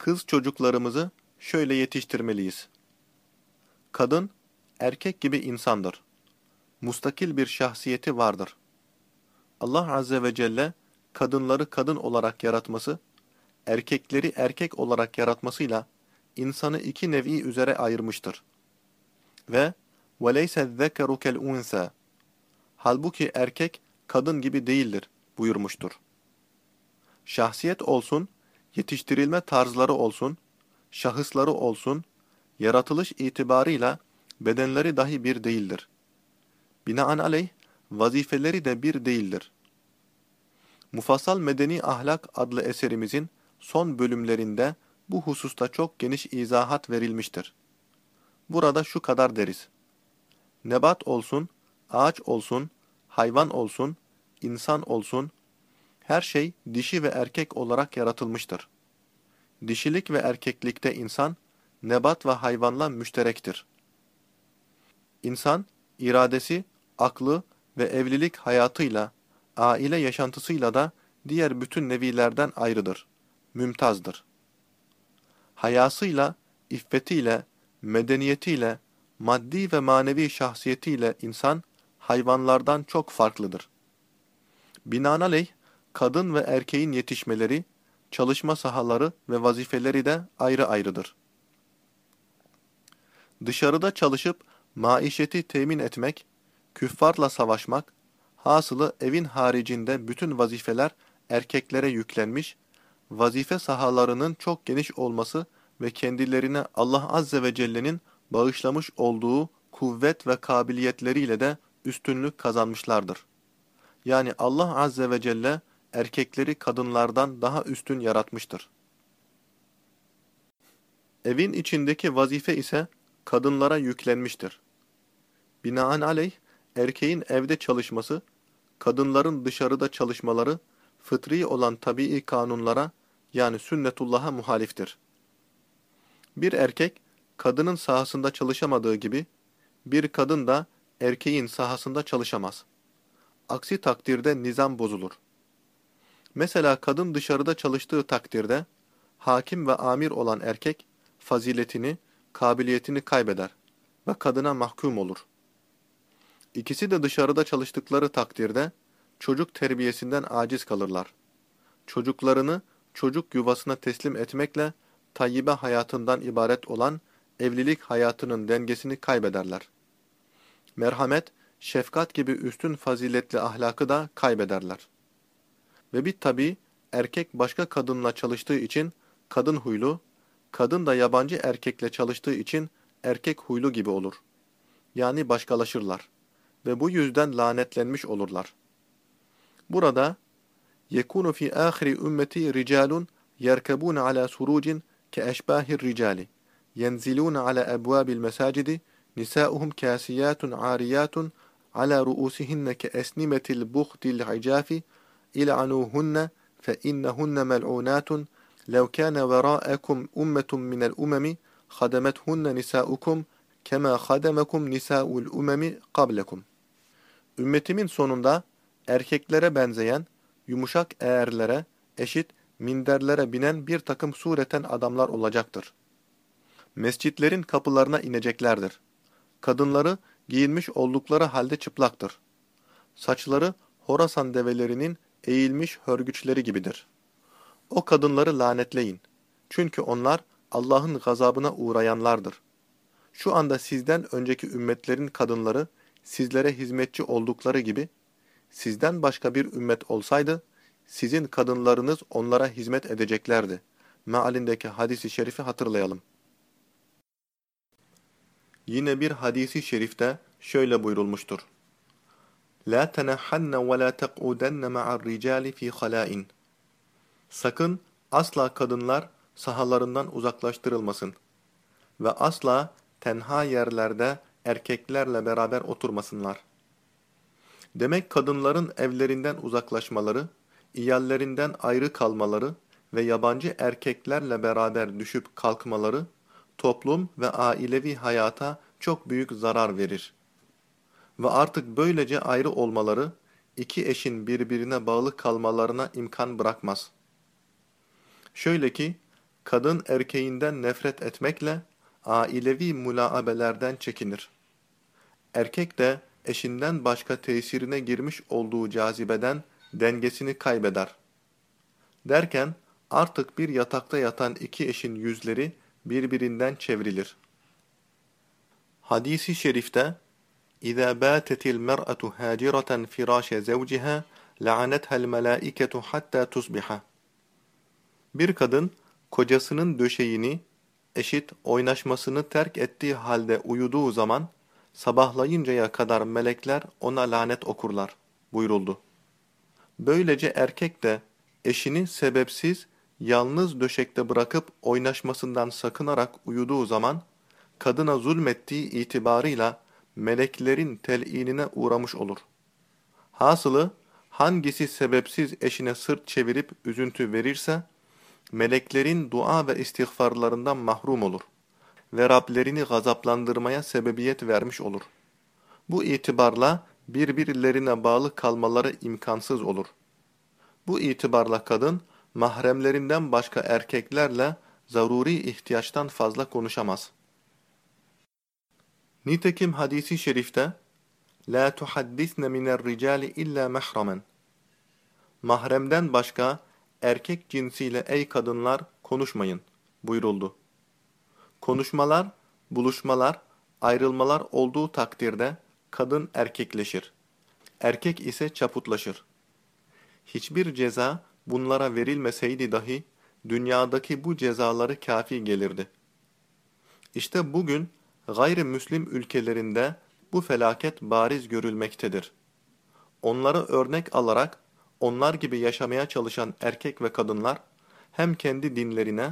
Kız çocuklarımızı şöyle yetiştirmeliyiz. Kadın, erkek gibi insandır. Mustakil bir şahsiyeti vardır. Allah Azze ve Celle, kadınları kadın olarak yaratması, erkekleri erkek olarak yaratmasıyla insanı iki nevi üzere ayırmıştır. Ve وَلَيْسَ الذَّكَرُ كَالْاُنْسَى Halbuki erkek kadın gibi değildir buyurmuştur. Şahsiyet olsun, yetiştirilme tarzları olsun, şahısları olsun, yaratılış itibarıyla bedenleri dahi bir değildir. Binaenaleyh vazifeleri de bir değildir. Mufassal Medeni Ahlak adlı eserimizin son bölümlerinde bu hususta çok geniş izahat verilmiştir. Burada şu kadar deriz. Nebat olsun, ağaç olsun, hayvan olsun, insan olsun, her şey dişi ve erkek olarak yaratılmıştır. Dişilik ve erkeklikte insan, nebat ve hayvanla müşterektir. İnsan, iradesi, aklı ve evlilik hayatıyla, aile yaşantısıyla da diğer bütün nevilerden ayrıdır, mümtazdır. Hayasıyla, iffetiyle, medeniyetiyle, maddi ve manevi şahsiyetiyle insan, hayvanlardan çok farklıdır. Binaenaleyh, kadın ve erkeğin yetişmeleri, çalışma sahaları ve vazifeleri de ayrı ayrıdır. Dışarıda çalışıp maişeti temin etmek, küffarla savaşmak, hasılı evin haricinde bütün vazifeler erkeklere yüklenmiş, vazife sahalarının çok geniş olması ve kendilerine Allah Azze ve Celle'nin bağışlamış olduğu kuvvet ve kabiliyetleriyle de üstünlük kazanmışlardır. Yani Allah Azze ve Celle erkekleri kadınlardan daha üstün yaratmıştır. Evin içindeki vazife ise kadınlara yüklenmiştir. Binaenaleyh, erkeğin evde çalışması, kadınların dışarıda çalışmaları, fıtri olan tabii kanunlara yani sünnetullah'a muhaliftir. Bir erkek, kadının sahasında çalışamadığı gibi, bir kadın da erkeğin sahasında çalışamaz. Aksi takdirde nizam bozulur. Mesela kadın dışarıda çalıştığı takdirde, hakim ve amir olan erkek, faziletini, kabiliyetini kaybeder ve kadına mahkum olur. İkisi de dışarıda çalıştıkları takdirde, çocuk terbiyesinden aciz kalırlar. Çocuklarını çocuk yuvasına teslim etmekle, tayyibe hayatından ibaret olan evlilik hayatının dengesini kaybederler. Merhamet, şefkat gibi üstün faziletli ahlakı da kaybederler. Ve bir tabi erkek başka kadınla çalıştığı için kadın huylu, kadın da yabancı erkekle çalıştığı için erkek huylu gibi olur. Yani başkalaşırlar ve bu yüzden lanetlenmiş olurlar. Burada yekunu fi ahri ümmeti ricalun yerkebun ala surucin ke eşbahir ricali yenzilun ala ebvabil mesacidi nisauhum kasiyatun ariyatun ala ruusihinne ke esnimetil buhtil hicafi ilanuhunne fe innehunne mel'unatun lev kâne verâekum ummetun minel umemi hademethunne nisâukum kema hademekum nisâul umemi kablekum. Ümmetimin sonunda erkeklere benzeyen, yumuşak eğerlere, eşit minderlere binen bir takım sureten adamlar olacaktır. Mescitlerin kapılarına ineceklerdir. Kadınları giyinmiş oldukları halde çıplaktır. Saçları Horasan develerinin eğilmiş hörgüçleri gibidir. O kadınları lanetleyin. Çünkü onlar Allah'ın gazabına uğrayanlardır. Şu anda sizden önceki ümmetlerin kadınları sizlere hizmetçi oldukları gibi, sizden başka bir ümmet olsaydı, sizin kadınlarınız onlara hizmet edeceklerdi. Mealindeki hadisi şerifi hatırlayalım. Yine bir hadisi şerifte şöyle buyurulmuştur. La tenahanna ve la teq'udanna ma'ar ricali fi hala'in. Sakın asla kadınlar sahalarından uzaklaştırılmasın ve asla tenha yerlerde erkeklerle beraber oturmasınlar. Demek kadınların evlerinden uzaklaşmaları, iyallerinden ayrı kalmaları ve yabancı erkeklerle beraber düşüp kalkmaları, toplum ve ailevi hayata çok büyük zarar verir. Ve artık böylece ayrı olmaları, iki eşin birbirine bağlı kalmalarına imkan bırakmaz. Şöyle ki, kadın erkeğinden nefret etmekle ailevi mülaabelerden çekinir. Erkek de eşinden başka tesirine girmiş olduğu cazibeden dengesini kaybeder. Derken artık bir yatakta yatan iki eşin yüzleri birbirinden çevrilir. Hadisi şerifte İza batetil mer'atu haciratan firâşe zevciha la'anethel melâiketu hatta tusbiha. Bir kadın kocasının döşeğini eşit oynaşmasını terk ettiği halde uyuduğu zaman sabahlayıncaya kadar melekler ona lanet okurlar buyuruldu. Böylece erkek de eşini sebepsiz yalnız döşekte bırakıp oynaşmasından sakınarak uyuduğu zaman kadına zulmettiği itibarıyla meleklerin tel'inine uğramış olur. Hasılı hangisi sebepsiz eşine sırt çevirip üzüntü verirse meleklerin dua ve istiğfarlarından mahrum olur ve Rablerini gazaplandırmaya sebebiyet vermiş olur. Bu itibarla birbirlerine bağlı kalmaları imkansız olur. Bu itibarla kadın, mahremlerinden başka erkeklerle zaruri ihtiyaçtan fazla konuşamaz. Nitekim hadisi şerifte, La tuhaddisne minel ricali illa mehramen. Mahremden başka erkek cinsiyle ey kadınlar konuşmayın buyuruldu. Konuşmalar, buluşmalar, ayrılmalar olduğu takdirde kadın erkekleşir. Erkek ise çaputlaşır. Hiçbir ceza bunlara verilmeseydi dahi dünyadaki bu cezaları kafi gelirdi. İşte bugün gayrimüslim ülkelerinde bu felaket bariz görülmektedir. Onları örnek alarak onlar gibi yaşamaya çalışan erkek ve kadınlar hem kendi dinlerine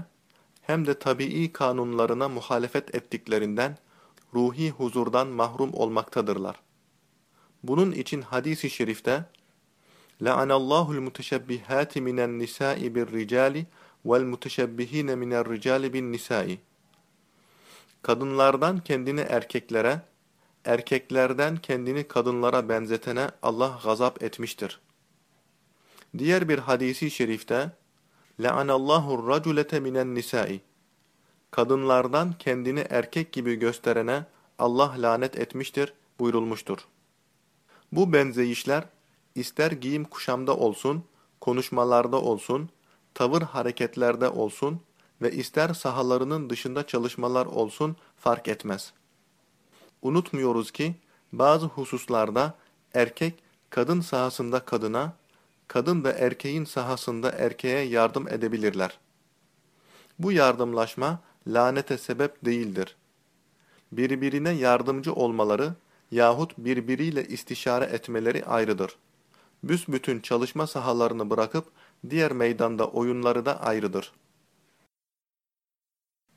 hem de tabii kanunlarına muhalefet ettiklerinden ruhi huzurdan mahrum olmaktadırlar. Bunun için hadis-i şerifte لَعَنَ اللّٰهُ الْمُتَشَبِّهَاتِ مِنَ النِّسَاءِ بِالرِّجَالِ وَالْمُتَشَبِّه۪ينَ مِنَ الرِّجَالِ بِالنِّسَاءِ Kadınlardan kendini erkeklere, erkeklerden kendini kadınlara benzetene Allah gazap etmiştir. Diğer bir hadisi şerifte لَعَنَ اللّٰهُ الرَّجُلَةَ مِنَ النِّسَاءِ Kadınlardan kendini erkek gibi gösterene Allah lanet etmiştir buyurulmuştur. Bu benzeyişler ister giyim kuşamda olsun, konuşmalarda olsun, tavır hareketlerde olsun ve ister sahalarının dışında çalışmalar olsun fark etmez. Unutmuyoruz ki bazı hususlarda erkek kadın sahasında kadına, kadın da erkeğin sahasında erkeğe yardım edebilirler. Bu yardımlaşma lanete sebep değildir. Birbirine yardımcı olmaları yahut birbiriyle istişare etmeleri ayrıdır. Büsbütün çalışma sahalarını bırakıp diğer meydanda oyunları da ayrıdır.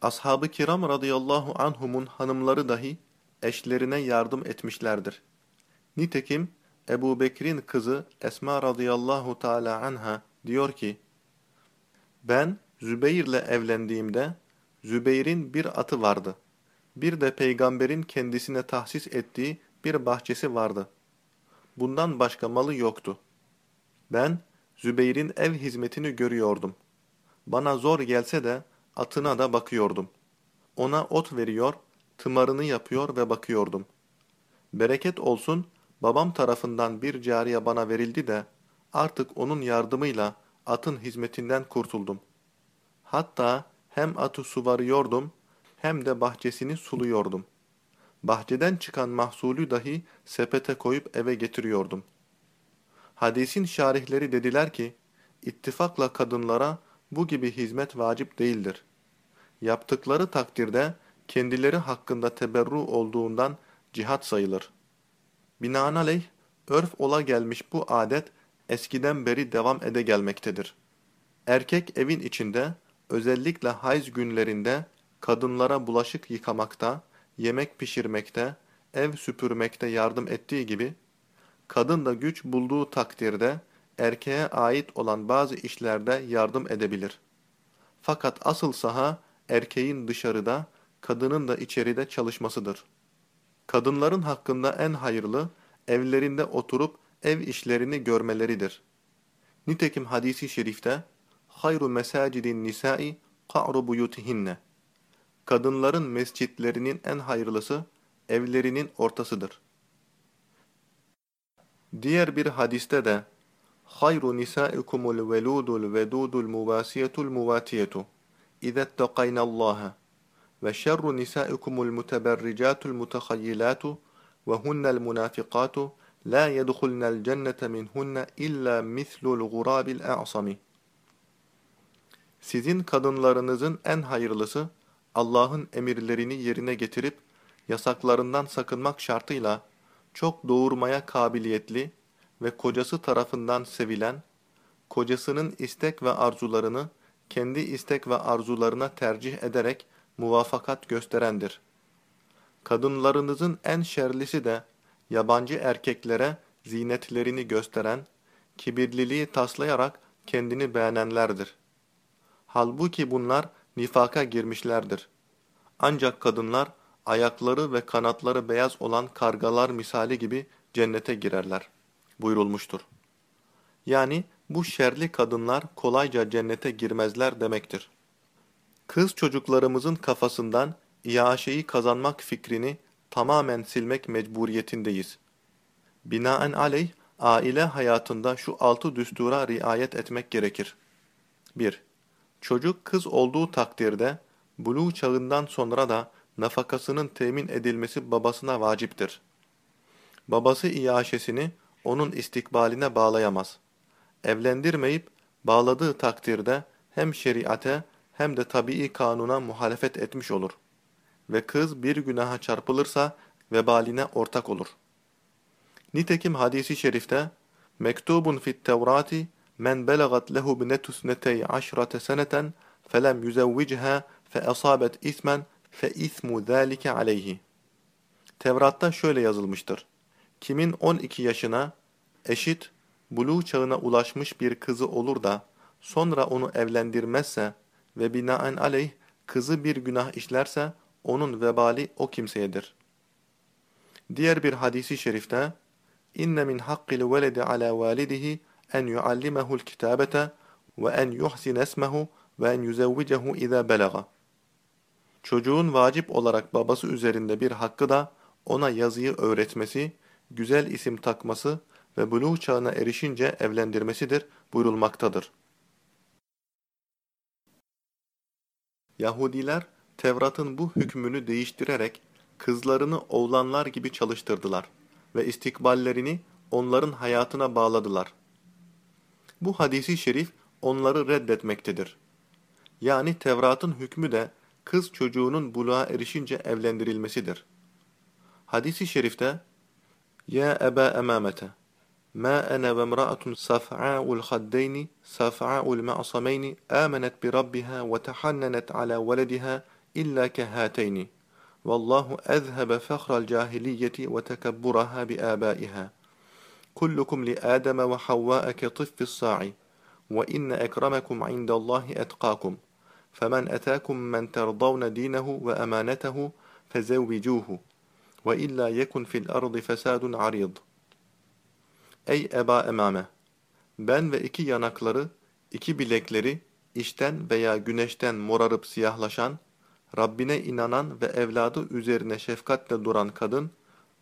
Ashab-ı kiram radıyallahu anhumun hanımları dahi eşlerine yardım etmişlerdir. Nitekim Ebu Bekir'in kızı Esma radıyallahu teala anha diyor ki, Ben Zübeyir'le evlendiğimde Zübeyir'in bir atı vardı. Bir de peygamberin kendisine tahsis ettiği bir bahçesi vardı. Bundan başka malı yoktu. Ben Zübeyir'in ev hizmetini görüyordum. Bana zor gelse de atına da bakıyordum. Ona ot veriyor, tımarını yapıyor ve bakıyordum. Bereket olsun, babam tarafından bir cariye bana verildi de, artık onun yardımıyla atın hizmetinden kurtuldum. Hatta hem atı suvarıyordum, hem de bahçesini suluyordum. Bahçeden çıkan mahsulü dahi sepete koyup eve getiriyordum. Hadisin şarihleri dediler ki, ittifakla kadınlara bu gibi hizmet vacip değildir. Yaptıkları takdirde kendileri hakkında teberru olduğundan cihat sayılır. Binaenaleyh, örf ola gelmiş bu adet eskiden beri devam ede gelmektedir. Erkek evin içinde, özellikle hayz günlerinde kadınlara bulaşık yıkamakta, yemek pişirmekte, ev süpürmekte yardım ettiği gibi, kadın da güç bulduğu takdirde erkeğe ait olan bazı işlerde yardım edebilir. Fakat asıl saha erkeğin dışarıda, kadının da içeride çalışmasıdır. Kadınların hakkında en hayırlı, evlerinde oturup ev işlerini görmeleridir. Nitekim hadisi şerifte, hayru mesacidin nisai qa'ru buyutihinne. Kadınların mescitlerinin en hayırlısı evlerinin ortasıdır. Diğer bir hadiste de Hayru nisaikumul veludul vedudul mubasiyetul muvatiyetu. İzet tekaynallaha. Ve şerru nisaikumul muteberricatul mutahayyilatu. Ve hunnel munafikatu. La yedhulnel cennete minhunne illa mislul gurabil. Sizin kadınlarınızın en hayırlısı, Allah'ın emirlerini yerine getirip, yasaklarından sakınmak şartıyla, çok doğurmaya kabiliyetli, ve kocası tarafından sevilen, kocasının istek ve arzularını, kendi istek ve arzularına tercih ederek muvafakat gösterendir. Kadınlarınızın en şerlisi de yabancı erkeklere zinetlerini gösteren, kibirliliği taslayarak kendini beğenenlerdir. Halbuki bunlar nifaka girmişlerdir. Ancak kadınlar ayakları ve kanatları beyaz olan kargalar misali gibi cennete girerler buyurulmuştur. Yani bu şerli kadınlar kolayca cennete girmezler demektir. Kız çocuklarımızın kafasından iaşeyi kazanmak fikrini tamamen silmek mecburiyetindeyiz. Binaen aleyh, aile hayatında şu altı düstura riayet etmek gerekir. 1. Çocuk kız olduğu takdirde, buluğ çağından sonra da nafakasının temin edilmesi babasına vaciptir. Babası iaşesini onun istikbaline bağlayamaz evlendirmeyip bağladığı takdirde hem şeriate hem de tabii kanuna muhalefet etmiş olur. Ve kız bir günaha çarpılırsa vebaline ortak olur. Nitekim hadisi şerifte mektubun fit tevrati men belagat lehu binetu snetey aşrate seneten felem yüzevviciha fe asabet ismen fe ismu zâlike aleyhi. Tevrat'ta şöyle yazılmıştır. Kimin 12 yaşına eşit buluğ çağına ulaşmış bir kızı olur da sonra onu evlendirmezse ve binaen aleyh kızı bir günah işlerse onun vebali o kimseyedir. Diğer bir hadisi şerifte inne min hakkil veledi ala validihi en yuallimehu'l kitabete ve en yuhsin esmehu ve en yuzevvicehu iza belaga. Çocuğun vacip olarak babası üzerinde bir hakkı da ona yazıyı öğretmesi, güzel isim takması ve buluğ çağına erişince evlendirmesidir buyurulmaktadır. Yahudiler Tevrat'ın bu hükmünü değiştirerek kızlarını oğlanlar gibi çalıştırdılar ve istikballerini onların hayatına bağladılar. Bu hadisi şerif onları reddetmektedir. Yani Tevrat'ın hükmü de kız çocuğunun buluğa erişince evlendirilmesidir. Hadisi şerifte Ya Eba Emamete ما أنا وامرأة صفعاء الخدين صفعاء المعصمين آمنت بربها وتحننت على ولدها إلا كهاتين. والله أذهب فخر الجاهلية وتكبرها بآبائها. كلكم لآدم وحواء كطف الصاع وإن أكرمكم عند الله أتقاكم. فمن أتاكم من ترضون دينه وأمانته فزوجوه. وإلا يكن في الأرض فساد عريض Ey Eba Emame! Ben ve iki yanakları, iki bilekleri, işten veya güneşten morarıp siyahlaşan, Rabbine inanan ve evladı üzerine şefkatle duran kadın,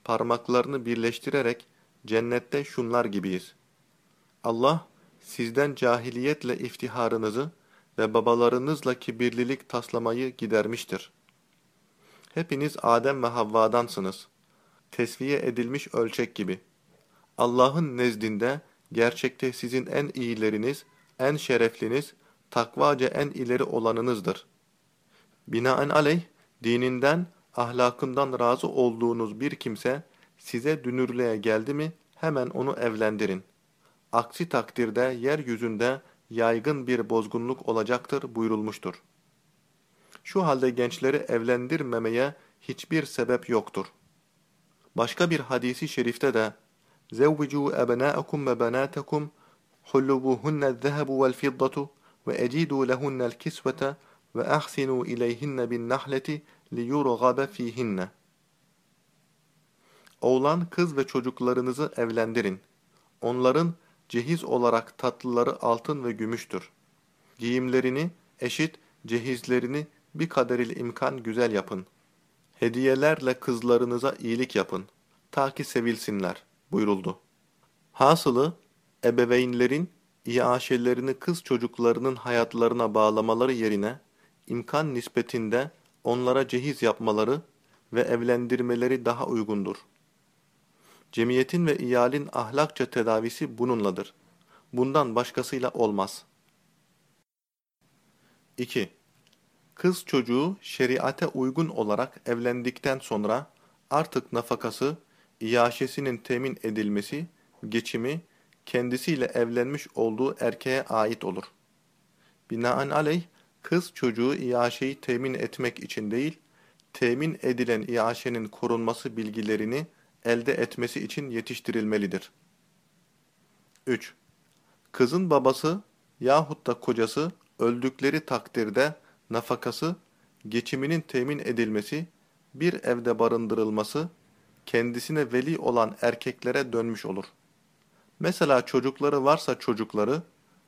parmaklarını birleştirerek cennette şunlar gibiyiz. Allah, sizden cahiliyetle iftiharınızı ve babalarınızla kibirlilik taslamayı gidermiştir. Hepiniz Adem ve Havva'dansınız. Tesviye edilmiş ölçek gibi.'' Allah'ın nezdinde gerçekte sizin en iyileriniz, en şerefliniz, takvaca en ileri olanınızdır. Binaen aleyh, dininden, ahlakından razı olduğunuz bir kimse size dünürlüğe geldi mi hemen onu evlendirin. Aksi takdirde yeryüzünde yaygın bir bozgunluk olacaktır buyurulmuştur. Şu halde gençleri evlendirmemeye hiçbir sebep yoktur. Başka bir hadisi şerifte de زوجوا أبناءكم وبناتكم حلبوهن الذهب والفضة وأجيدوا لهن الكسوة وأحسنوا إليهن بالنحلة ليرغب فيهن Oğlan, kız ve çocuklarınızı evlendirin. Onların cehiz olarak tatlıları altın ve gümüştür. Giyimlerini eşit, cehizlerini bir kaderil imkan güzel yapın. Hediyelerle kızlarınıza iyilik yapın. Ta ki sevilsinler buyuruldu. Hasılı, ebeveynlerin iaşelerini kız çocuklarının hayatlarına bağlamaları yerine imkan nispetinde onlara cehiz yapmaları ve evlendirmeleri daha uygundur. Cemiyetin ve iyalin ahlakça tedavisi bununladır. Bundan başkasıyla olmaz. 2. Kız çocuğu şeriate uygun olarak evlendikten sonra artık nafakası, iaşesinin temin edilmesi, geçimi, kendisiyle evlenmiş olduğu erkeğe ait olur. Binaenaleyh, kız çocuğu iaşeyi temin etmek için değil, temin edilen iaşenin korunması bilgilerini elde etmesi için yetiştirilmelidir. 3. Kızın babası yahut da kocası öldükleri takdirde nafakası, geçiminin temin edilmesi, bir evde barındırılması, kendisine veli olan erkeklere dönmüş olur. Mesela çocukları varsa çocukları,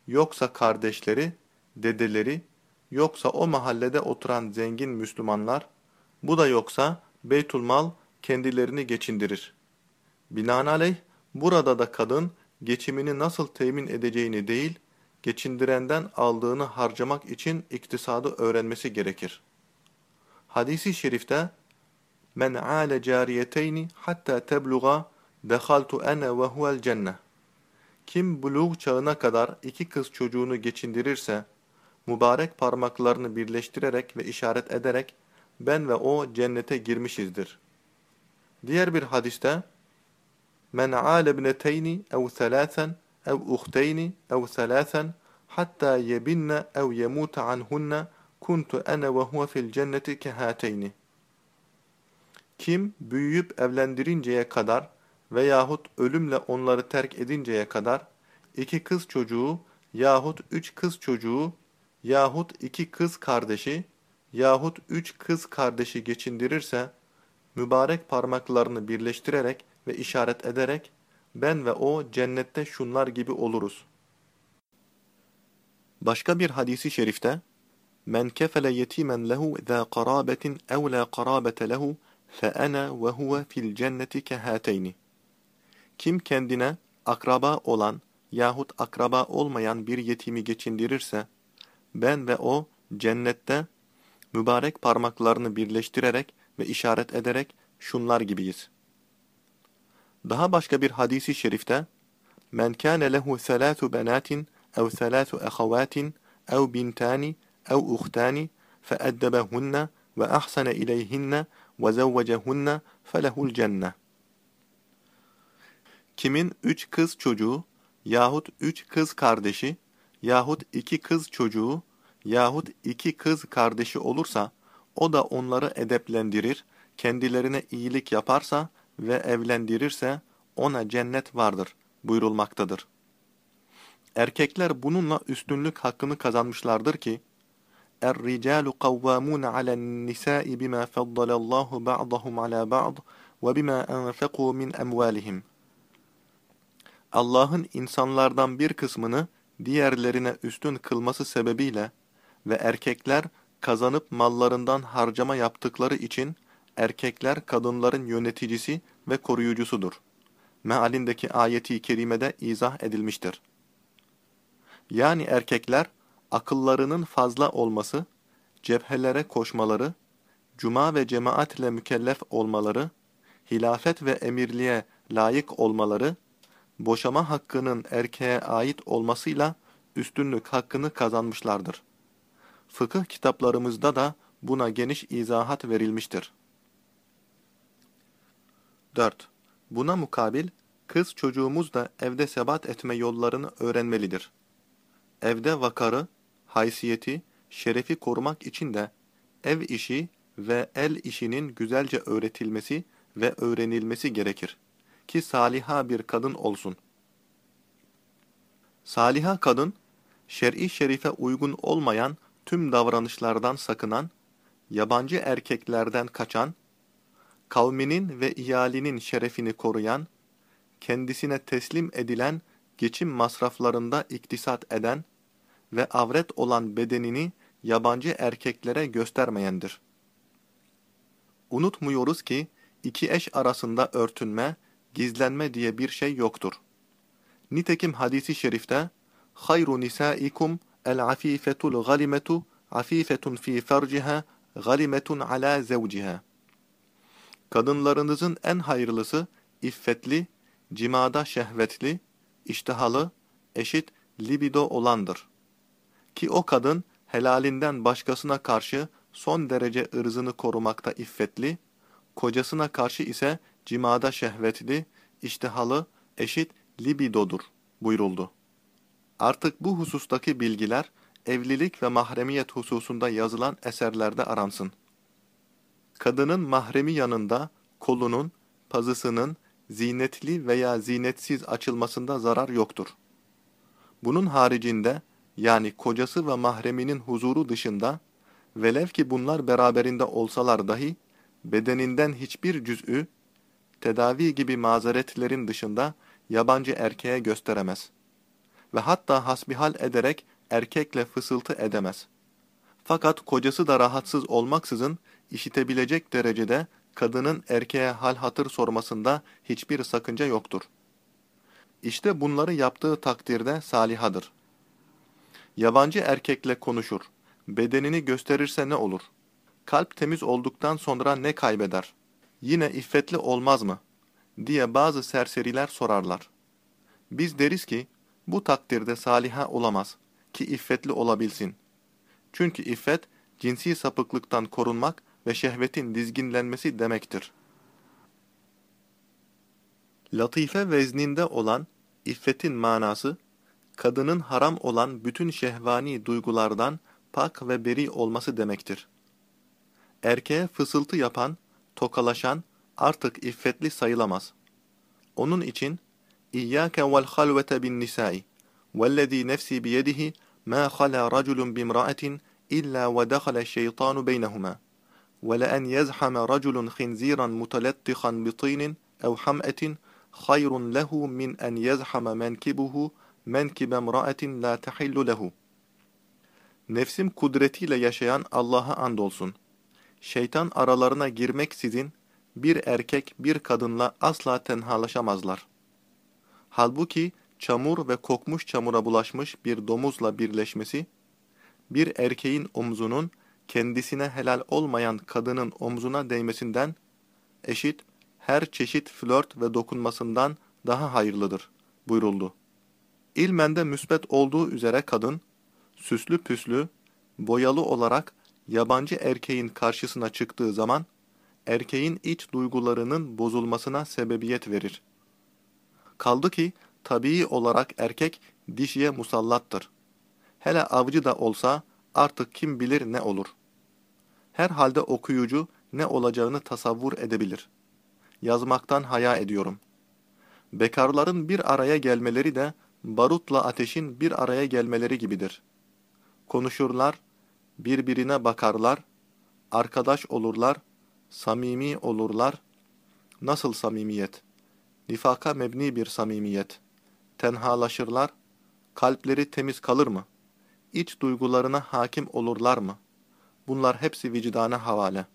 yoksa kardeşleri, dedeleri, yoksa o mahallede oturan zengin Müslümanlar, bu da yoksa Beytulmal kendilerini geçindirir. Binaenaleyh burada da kadın geçimini nasıl temin edeceğini değil, geçindirenden aldığını harcamak için iktisadı öğrenmesi gerekir. Hadisi şerifte Men ale cariyeteyni hatta tebluğa dehaltu ene ve huvel cenneh. Kim buluğ çağına kadar iki kız çocuğunu geçindirirse, mübarek parmaklarını birleştirerek ve işaret ederek ben ve o cennete girmişizdir. Diğer bir hadiste Men ale ibneteyni ev thalâthen uhteyni ev thalâthen hatta yebinne ev yemute anhunne kuntu ene ve huve fil cenneti kehateyni. Kim büyüyüp evlendirinceye kadar veyahut ölümle onları terk edinceye kadar iki kız çocuğu yahut üç kız çocuğu yahut iki kız kardeşi yahut üç kız kardeşi geçindirirse, mübarek parmaklarını birleştirerek ve işaret ederek, ben ve o cennette şunlar gibi oluruz. Başka bir hadisi şerifte, Men kefele yetimen lehu zâ qarâbetin ev lâ qarâbete lehu fe ana ve huve fil cenneti kehateyni. Kim kendine akraba olan yahut akraba olmayan bir yetimi geçindirirse, ben ve o cennette mübarek parmaklarını birleştirerek ve işaret ederek şunlar gibiyiz. Daha başka bir hadisi şerifte Men kâne lehu thelâthu benâtin ev thelâthu ehevâtin ev bintâni ev uhtâni feeddebehunne ve ahsene ileyhinne ve zevvecehunne felehul cenne. Kimin üç kız çocuğu yahut üç kız kardeşi yahut iki kız çocuğu yahut iki kız kardeşi olursa, o da onları edeplendirir, kendilerine iyilik yaparsa ve evlendirirse ona cennet vardır buyurulmaktadır. Erkekler bununla üstünlük hakkını kazanmışlardır ki, Er-ricalu kavvamun ala'n-nisa'i bima faddalallahu ba'dahum ala ba'd ve bima anfaqu min. Allah'ın insanlardan bir kısmını diğerlerine üstün kılması sebebiyle ve erkekler kazanıp mallarından harcama yaptıkları için erkekler kadınların yöneticisi ve koruyucusudur. Mealindeki ayeti kerimede izah edilmiştir. Yani erkekler akıllarının fazla olması, cephelere koşmaları, cuma ve cemaatle mükellef olmaları, hilafet ve emirliğe layık olmaları, boşama hakkının erkeğe ait olmasıyla üstünlük hakkını kazanmışlardır. Fıkıh kitaplarımızda da buna geniş izahat verilmiştir. 4. Buna mukabil, kız çocuğumuz da evde sebat etme yollarını öğrenmelidir. Evde vakarı, haysiyeti, şerefi korumak için de ev işi ve el işinin güzelce öğretilmesi ve öğrenilmesi gerekir. Ki saliha bir kadın olsun. Saliha kadın, şer'i şerife uygun olmayan tüm davranışlardan sakınan, yabancı erkeklerden kaçan, kavminin ve iyalinin şerefini koruyan, kendisine teslim edilen geçim masraflarında iktisat eden ve avret olan bedenini yabancı erkeklere göstermeyendir. Unutmuyoruz ki iki eş arasında örtünme, gizlenme diye bir şey yoktur. Nitekim hadisi şerifte hayru nisaikum el afifetul galimetu afifetun fi ferciha galimetun ala zevciha. Kadınlarınızın en hayırlısı iffetli, cimada şehvetli, iştihalı, eşit libido olandır. Ki o kadın helalinden başkasına karşı son derece ırzını korumakta iffetli, kocasına karşı ise cimada şehvetli, iştihalı, eşit libidodur buyuruldu. Artık bu husustaki bilgiler evlilik ve mahremiyet hususunda yazılan eserlerde aransın. Kadının mahremi yanında kolunun, pazısının zinetli veya zinetsiz açılmasında zarar yoktur. Bunun haricinde yani kocası ve mahreminin huzuru dışında velev ki bunlar beraberinde olsalar dahi bedeninden hiçbir cüz'ü tedavi gibi mazeretlerin dışında yabancı erkeğe gösteremez. Ve hatta hasbihal ederek erkekle fısıltı edemez. Fakat kocası da rahatsız olmaksızın işitebilecek derecede kadının erkeğe hal hatır sormasında hiçbir sakınca yoktur. İşte bunları yaptığı takdirde salihadır. Yabancı erkekle konuşur. Bedenini gösterirse ne olur? Kalp temiz olduktan sonra ne kaybeder? Yine iffetli olmaz mı? diye bazı serseriler sorarlar. Biz deriz ki, bu takdirde saliha olamaz ki iffetli olabilsin. Çünkü iffet, cinsi sapıklıktan korunmak ve şehvetin dizginlenmesi demektir. Latife vezninde olan iffetin manası, kadının haram olan bütün şehvani duygulardan pak ve beri olması demektir. Erkeğe fısıltı yapan, tokalaşan artık iffetli sayılamaz. Onun için İyyâke vel halvete bin nisâi vellezî nefsî biyedihi mâ halâ raculun bimra'atin illâ ve dehale şeytanu beynehumâ وَلَأَنْ يَزْحَمَ رَجُلٌ خِنْزِيرًا مُتَلَطِّخًا بِطِينٍ أَوْ حَمْأَةٍ خَيْرٌ لَهُ مِنْ أَنْ يَزْحَمَ مَنْكِبُهُ مَنْكِبَ امْرَأَةٍ لَا تَحِلُّ لَهُ Nefsim kudretiyle yaşayan Allah'a andolsun. Şeytan aralarına girmeksizin bir erkek bir kadınla asla tenhalaşamazlar. Halbuki çamur ve kokmuş çamura bulaşmış bir domuzla birleşmesi, bir erkeğin omzunun kendisine helal olmayan kadının omzuna değmesinden, eşit her çeşit flört ve dokunmasından daha hayırlıdır buyuruldu. İlmende müsbet olduğu üzere kadın, süslü püslü, boyalı olarak yabancı erkeğin karşısına çıktığı zaman, erkeğin iç duygularının bozulmasına sebebiyet verir. Kaldı ki, tabii olarak erkek dişiye musallattır. Hele avcı da olsa artık kim bilir ne olur. Herhalde okuyucu ne olacağını tasavvur edebilir. Yazmaktan haya ediyorum. Bekarların bir araya gelmeleri de barutla ateşin bir araya gelmeleri gibidir. Konuşurlar, birbirine bakarlar, arkadaş olurlar, samimi olurlar. Nasıl samimiyet? Nifaka mebni bir samimiyet. Tenhalaşırlar, kalpleri temiz kalır mı? İç duygularına hakim olurlar mı? Bunlar hepsi vicdana havale.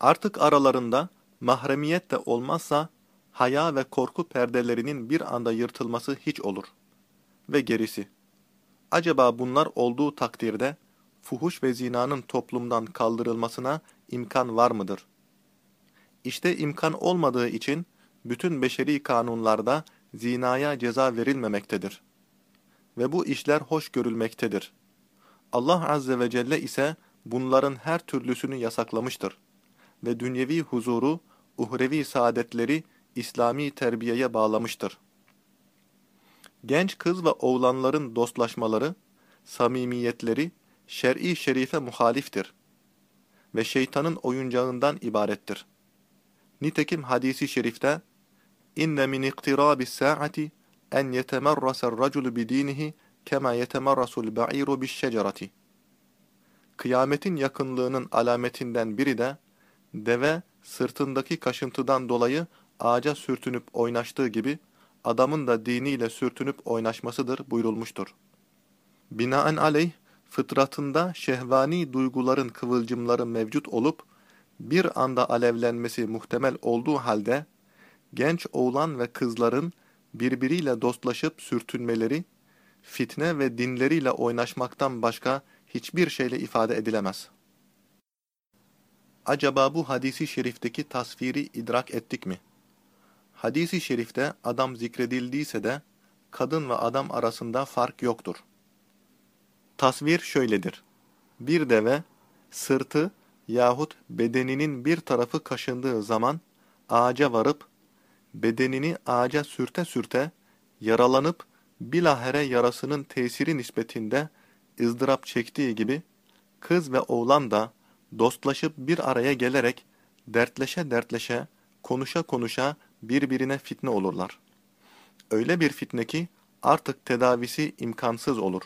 Artık aralarında mahremiyet de olmazsa haya ve korku perdelerinin bir anda yırtılması hiç olur. Ve gerisi. Acaba bunlar olduğu takdirde fuhuş ve zinanın toplumdan kaldırılmasına imkan var mıdır? İşte imkan olmadığı için bütün beşeri kanunlarda zinaya ceza verilmemektedir. Ve bu işler hoş görülmektedir. Allah Azze ve Celle ise bunların her türlüsünü yasaklamıştır. Ve dünyevi huzuru, uhrevi saadetleri İslami terbiyeye bağlamıştır. Genç kız ve oğlanların dostlaşmaları, samimiyetleri, şer'i şerife muhaliftir ve şeytanın oyuncağından ibarettir. Nitekim hadisi şerifte inne min iktirabis saati en yetemerrasar raculu bidinihi kema yetemerrasul ba'iru bişşecerati. Kıyametin yakınlığının alametinden biri de deve sırtındaki kaşıntıdan dolayı ağaca sürtünüp oynaştığı gibi adamın da diniyle sürtünüp oynaşmasıdır buyurulmuştur. Binaenaleyh fıtratında şehvani duyguların kıvılcımları mevcut olup bir anda alevlenmesi muhtemel olduğu halde genç oğlan ve kızların birbiriyle dostlaşıp sürtünmeleri fitne ve dinleriyle oynaşmaktan başka hiçbir şeyle ifade edilemez. Acaba bu hadisi şerifteki tasviri idrak ettik mi? Hadisi şerifte adam zikredildiyse de kadın ve adam arasında fark yoktur. Tasvir şöyledir. Bir deve sırtı yahut bedeninin bir tarafı kaşındığı zaman ağaca varıp bedenini ağaca sürte sürte yaralanıp bilahere yarasının tesiri nispetinde ızdırap çektiği gibi kız ve oğlan da dostlaşıp bir araya gelerek dertleşe dertleşe, konuşa konuşa birbirine fitne olurlar. Öyle bir fitne ki artık tedavisi imkansız olur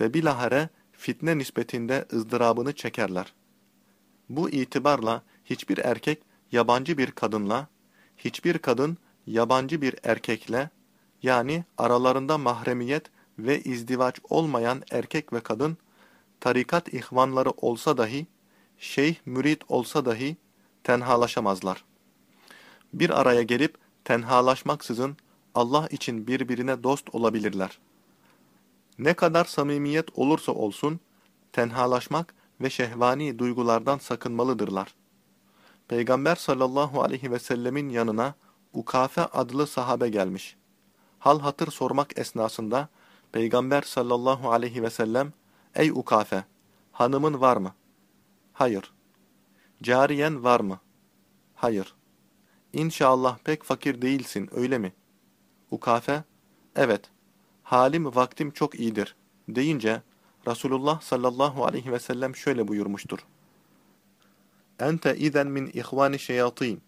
ve bilahare fitne nispetinde ızdırabını çekerler. Bu itibarla hiçbir erkek yabancı bir kadınla, hiçbir kadın yabancı bir erkekle, yani aralarında mahremiyet ve izdivaç olmayan erkek ve kadın, tarikat ihvanları olsa dahi, şeyh mürit olsa dahi tenhalaşamazlar. Bir araya gelip tenhalaşmaksızın Allah için birbirine dost olabilirler. Ne kadar samimiyet olursa olsun, tenhalaşmak ve şehvani duygulardan sakınmalıdırlar. Peygamber sallallahu aleyhi ve sellemin yanına Ukafe adlı sahabe gelmiş. Hal hatır sormak esnasında Peygamber sallallahu aleyhi ve sellem, Ey Ukafe, hanımın var mı? Hayır. Cariyen var mı? Hayır. İnşallah pek fakir değilsin, öyle mi? Ukafe, evet, halim vaktim çok iyidir, deyince Resulullah sallallahu aleyhi ve sellem şöyle buyurmuştur. أنت إذا من إخوان الشياطين.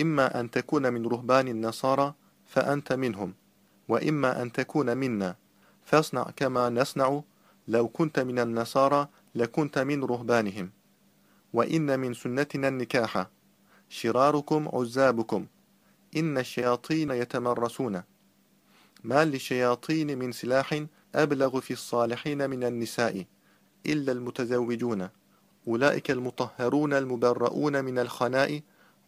إما أن تكون من رهبان النصارى فأنت منهم. وإما أن تكون منا. فاصنع كما نصنع. لو كنت من النصارى لكنت من رهبانهم. وإن من سنتنا النكاح. شراركم عزابكم. إن الشياطين يتمرسون. ما للشياطين من سلاح أبلغ في الصالحين من النساء إلا المتزوجون. أولئك المطهرون المبرؤون من الخناء.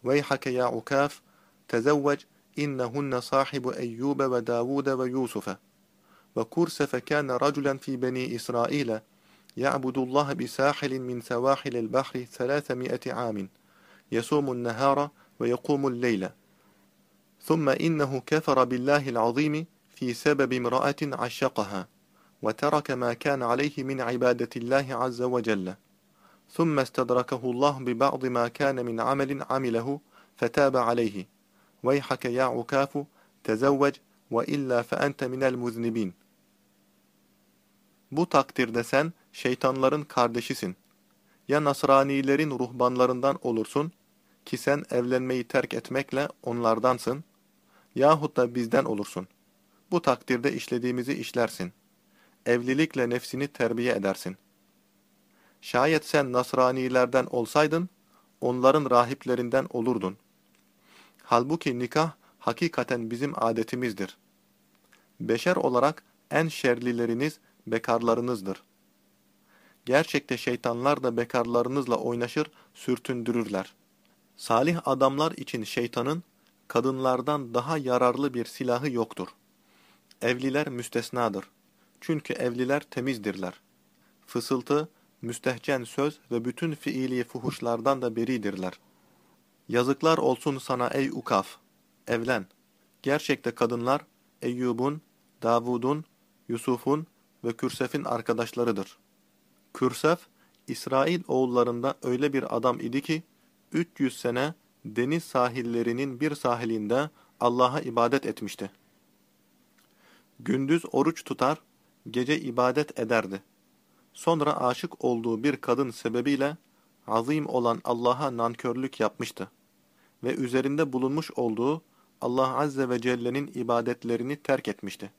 ويحك يا عكاف تزوج إنهن صاحب أيوب وداود ويوسف. وكرسف كان رجلا في بني إسرائيل. يعبد الله بساحل من سواحل البحر ثلاثمائة عام. يصوم النهار ويقوم الليل. ثم إنه كفر بالله العظيم في سبب امرأة عشقها. وترك ما كان عليه من عبادة الله عز وجل. ثم استدركه الله ببعض ما كان من عمل عمله فتاب عليه ويحك يا عكاف تزوج وإلا فأنت من المذنبين Bu takdirde sen şeytanların kardeşisin. Ya Nasranilerin ruhbanlarından olursun ki sen evlenmeyi terk etmekle onlardansın yahut da bizden olursun. Bu takdirde işlediğimizi işlersin. Evlilikle nefsini terbiye edersin. Şayet sen Nasranilerden olsaydın, onların rahiplerinden olurdun. Halbuki nikah hakikaten bizim adetimizdir. Beşer olarak en şerlileriniz bekarlarınızdır. Gerçekte şeytanlar da bekarlarınızla oynaşır, sürtündürürler. Salih adamlar için şeytanın, kadınlardan daha yararlı bir silahı yoktur. Evliler müstesnadır. Çünkü evliler temizdirler. Fısıltı, müstehcen söz ve bütün fiili fuhuşlardan da beridirler. Yazıklar olsun sana ey Ukaf! Evlen! Gerçekte kadınlar, Eyyub'un, Davud'un, Yusuf'un ve Kürsef'in arkadaşlarıdır. Kürsef, İsrail oğullarında öyle bir adam idi ki, 300 sene deniz sahillerinin bir sahilinde Allah'a ibadet etmişti. Gündüz oruç tutar, gece ibadet ederdi. Sonra aşık olduğu bir kadın sebebiyle azim olan Allah'a nankörlük yapmıştı ve üzerinde bulunmuş olduğu Allah Azze ve Celle'nin ibadetlerini terk etmişti.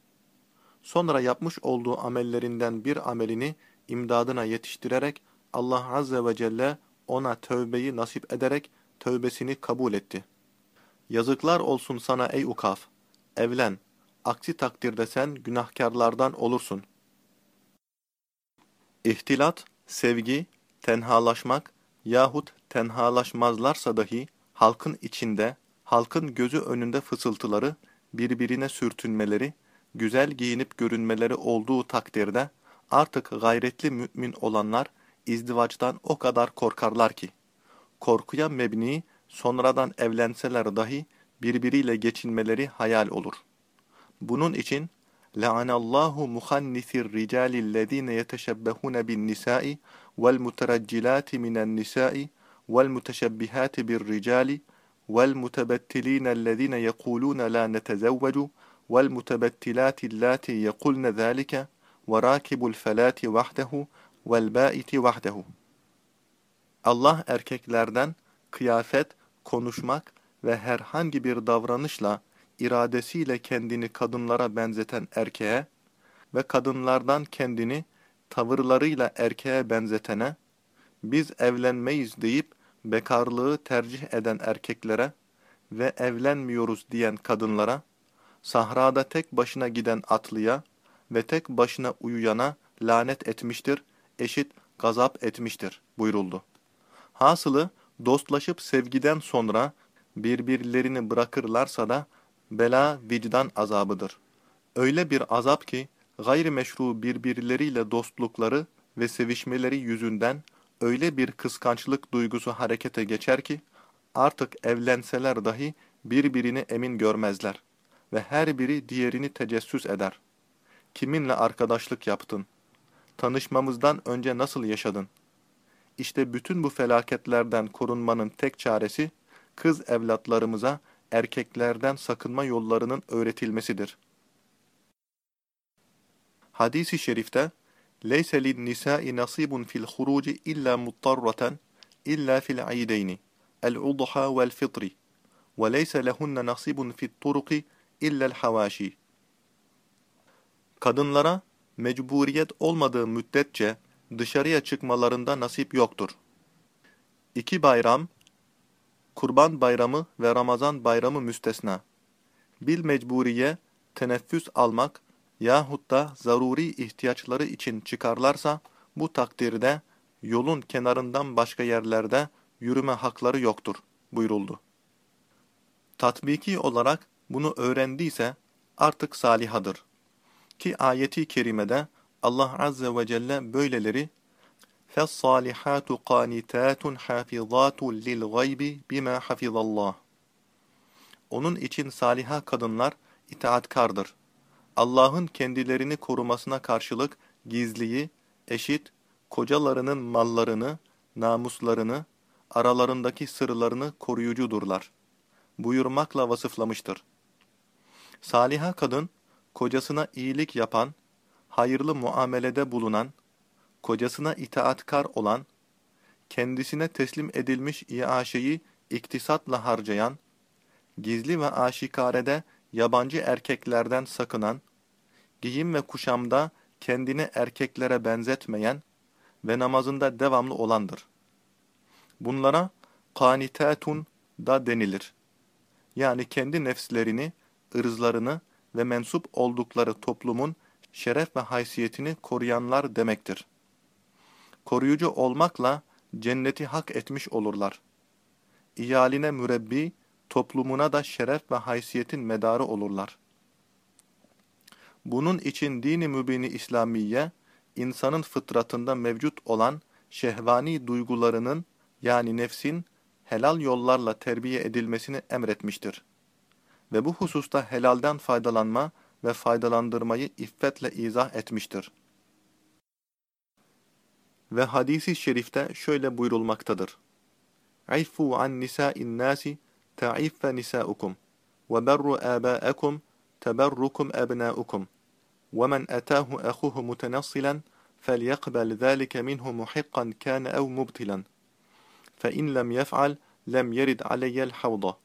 Sonra yapmış olduğu amellerinden bir amelini imdadına yetiştirerek Allah Azze ve Celle ona tövbeyi nasip ederek tövbesini kabul etti. Yazıklar olsun sana ey Ukaf! Evlen! Aksi takdirde sen günahkarlardan olursun.'' İhtilat, sevgi, tenhalaşmak yahut tenhalaşmazlarsa dahi halkın içinde, halkın gözü önünde fısıltıları, birbirine sürtünmeleri, güzel giyinip görünmeleri olduğu takdirde artık gayretli mümin olanlar izdivaçtan o kadar korkarlar ki, korkuya mebni sonradan evlenseler dahi birbiriyle geçinmeleri hayal olur. Bunun için La'anallahu muhannisir ricalillezine yeteşebbehune bin nisa'i vel mutereccilati minen nisa'i vel muteşebbihati bir ricali vel mutebettilinellezine yekulune la netezevvecu vel mutebettilati yekulne zâlike ve rakibul felati vahdehu vel bâiti vahdehu. Allah erkeklerden kıyafet, konuşmak ve herhangi bir davranışla iradesiyle kendini kadınlara benzeten erkeğe ve kadınlardan kendini tavırlarıyla erkeğe benzetene, biz evlenmeyiz deyip bekarlığı tercih eden erkeklere ve evlenmiyoruz diyen kadınlara, sahrada tek başına giden atlıya ve tek başına uyuyana lanet etmiştir, eşit gazap etmiştir buyuruldu. Hasılı dostlaşıp sevgiden sonra birbirlerini bırakırlarsa da bela vicdan azabıdır. Öyle bir azap ki gayrimeşru birbirleriyle dostlukları ve sevişmeleri yüzünden öyle bir kıskançlık duygusu harekete geçer ki artık evlenseler dahi birbirini emin görmezler ve her biri diğerini tecessüs eder. Kiminle arkadaşlık yaptın? Tanışmamızdan önce nasıl yaşadın? İşte bütün bu felaketlerden korunmanın tek çaresi kız evlatlarımıza erkeklerden sakınma yollarının öğretilmesidir. Hadis-i şerifte لَيْسَ لِلنِّسَاءِ نَصِيبٌ فِي الْخُرُوجِ إِلَّا مُضْطَرَّةً إِلَّا فِي الْعِيدَيْنِ الْعُضْحَى وَالْفِطْرِ وَلَيْسَ لَهُنَّ نَصِيبٌ فِي الطُّرُقِ إِلَّا الْحَوَاشِي Kadınlara mecburiyet olmadığı müddetçe dışarıya çıkmalarında nasip yoktur. İki bayram, Kurban bayramı ve Ramazan bayramı müstesna. Bil mecburiye, teneffüs almak yahut da zaruri ihtiyaçları için çıkarlarsa, bu takdirde yolun kenarından başka yerlerde yürüme hakları yoktur buyuruldu. Tatbiki olarak bunu öğrendiyse artık salihadır. Ki ayeti kerimede Allah Azze ve Celle böyleleri فَالصَّالِحَاتُ قَانِتَاتٌ حَافِظَاتٌ لِلْغَيْبِ بِمَا حَفِظَ اللّٰهِ Onun için saliha kadınlar itaatkardır. Allah'ın kendilerini korumasına karşılık gizliyi, eşit, kocalarının mallarını, namuslarını, aralarındaki sırlarını koruyucudurlar. Buyurmakla vasıflamıştır. Saliha kadın, kocasına iyilik yapan, hayırlı muamelede bulunan, kocasına itaatkar olan, kendisine teslim edilmiş iaşeyi iktisatla harcayan, gizli ve aşikarede yabancı erkeklerden sakınan, giyim ve kuşamda kendini erkeklere benzetmeyen ve namazında devamlı olandır. Bunlara kanitatun da denilir. Yani kendi nefslerini, ırzlarını ve mensup oldukları toplumun şeref ve haysiyetini koruyanlar demektir koruyucu olmakla cenneti hak etmiş olurlar. İyaline mürebbi, toplumuna da şeref ve haysiyetin medarı olurlar. Bunun için dini mübini İslamiye, insanın fıtratında mevcut olan şehvani duygularının yani nefsin helal yollarla terbiye edilmesini emretmiştir. Ve bu hususta helalden faydalanma ve faydalandırmayı iffetle izah etmiştir. Ve hadisi şerifte şöyle buyurulmaktadır. Ayfu an nisa'in nasi ta'iffe nisa'ukum ve berru aba'akum teberrukum ebna'ukum ve men atahu ahuhu mutenassilan فليقبل ذلك منه محقا كان أو مبتلا فإن لم يفعل لم يرد علي الحوض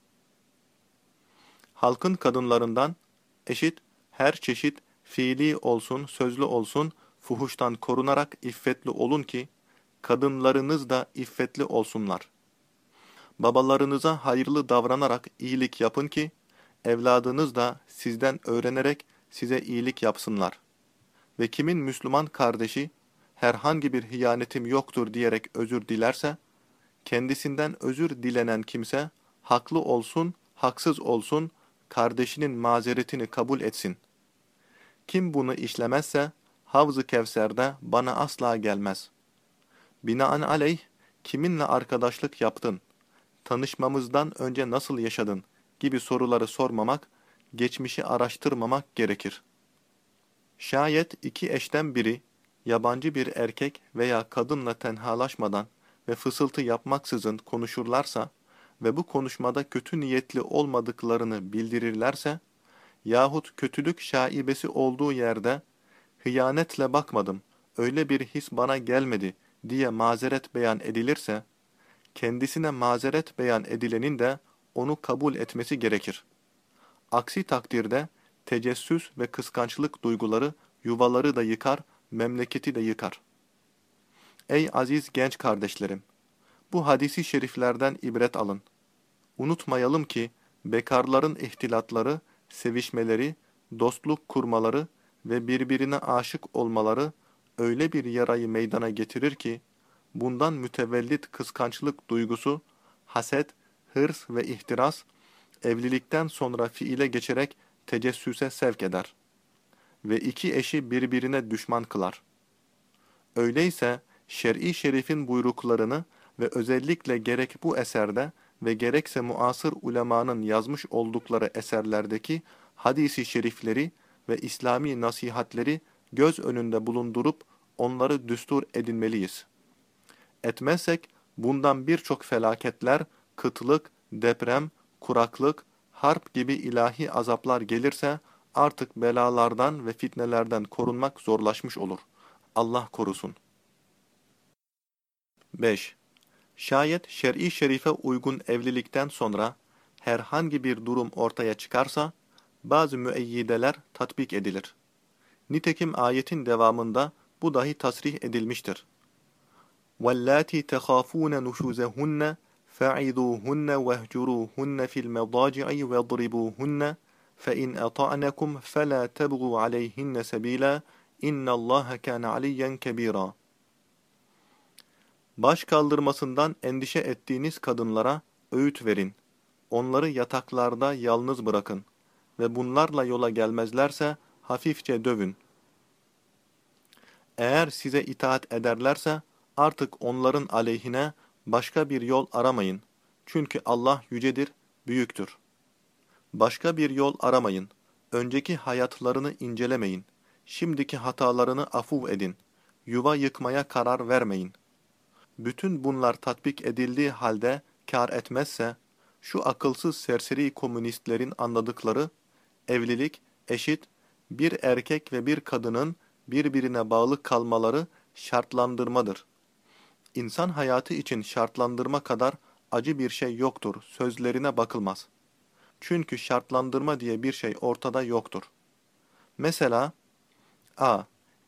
Halkın kadınlarından eşit her çeşit fiili olsun, sözlü olsun fuhuştan korunarak iffetli olun ki, kadınlarınız da iffetli olsunlar. Babalarınıza hayırlı davranarak iyilik yapın ki, evladınız da sizden öğrenerek size iyilik yapsınlar. Ve kimin Müslüman kardeşi, herhangi bir hiyanetim yoktur diyerek özür dilerse, kendisinden özür dilenen kimse, haklı olsun, haksız olsun, kardeşinin mazeretini kabul etsin. Kim bunu işlemezse, Havz-ı Kevser'de bana asla gelmez. Binaenaleyh, kiminle arkadaşlık yaptın, tanışmamızdan önce nasıl yaşadın gibi soruları sormamak, geçmişi araştırmamak gerekir. Şayet iki eşten biri, yabancı bir erkek veya kadınla tenhalaşmadan ve fısıltı yapmaksızın konuşurlarsa ve bu konuşmada kötü niyetli olmadıklarını bildirirlerse, yahut kötülük şaibesi olduğu yerde, hıyanetle bakmadım, öyle bir his bana gelmedi diye mazeret beyan edilirse, kendisine mazeret beyan edilenin de onu kabul etmesi gerekir. Aksi takdirde tecessüs ve kıskançlık duyguları yuvaları da yıkar, memleketi de yıkar. Ey aziz genç kardeşlerim! Bu hadisi şeriflerden ibret alın. Unutmayalım ki bekarların ihtilatları, sevişmeleri, dostluk kurmaları ve birbirine aşık olmaları öyle bir yarayı meydana getirir ki, bundan mütevellit kıskançlık duygusu, haset, hırs ve ihtiras, evlilikten sonra fiile geçerek tecessüse sevk eder. Ve iki eşi birbirine düşman kılar. Öyleyse, şer'i şerifin buyruklarını ve özellikle gerek bu eserde ve gerekse muasır ulemanın yazmış oldukları eserlerdeki hadisi şerifleri ve İslami nasihatleri göz önünde bulundurup onları düstur edinmeliyiz. Etmezsek bundan birçok felaketler, kıtlık, deprem, kuraklık, harp gibi ilahi azaplar gelirse artık belalardan ve fitnelerden korunmak zorlaşmış olur. Allah korusun. 5. Şayet şer'i şerife uygun evlilikten sonra herhangi bir durum ortaya çıkarsa, bazı müeyyideler tatbik edilir. Nitekim ayetin devamında bu dahi tasrih edilmiştir. وَاللَّاتِ تَخَافُونَ نُشُوزَهُنَّ فَعِذُوهُنَّ وَهْجُرُوهُنَّ فِي الْمَضَاجِعِ وَاضْرِبُوهُنَّ فَإِنْ أَطَعْنَكُمْ فَلَا تَبْغُوا عَلَيْهِنَّ سَبِيلًا اِنَّ اللّٰهَ كَانَ عَلِيًّا كَب۪يرًا Baş kaldırmasından endişe ettiğiniz kadınlara öğüt verin. Onları yataklarda yalnız bırakın ve bunlarla yola gelmezlerse hafifçe dövün. Eğer size itaat ederlerse artık onların aleyhine başka bir yol aramayın. Çünkü Allah yücedir, büyüktür. Başka bir yol aramayın. Önceki hayatlarını incelemeyin. Şimdiki hatalarını afuv edin. Yuva yıkmaya karar vermeyin. Bütün bunlar tatbik edildiği halde kar etmezse, şu akılsız serseri komünistlerin anladıkları, evlilik, eşit, bir erkek ve bir kadının birbirine bağlı kalmaları şartlandırmadır. İnsan hayatı için şartlandırma kadar acı bir şey yoktur, sözlerine bakılmaz. Çünkü şartlandırma diye bir şey ortada yoktur. Mesela, a.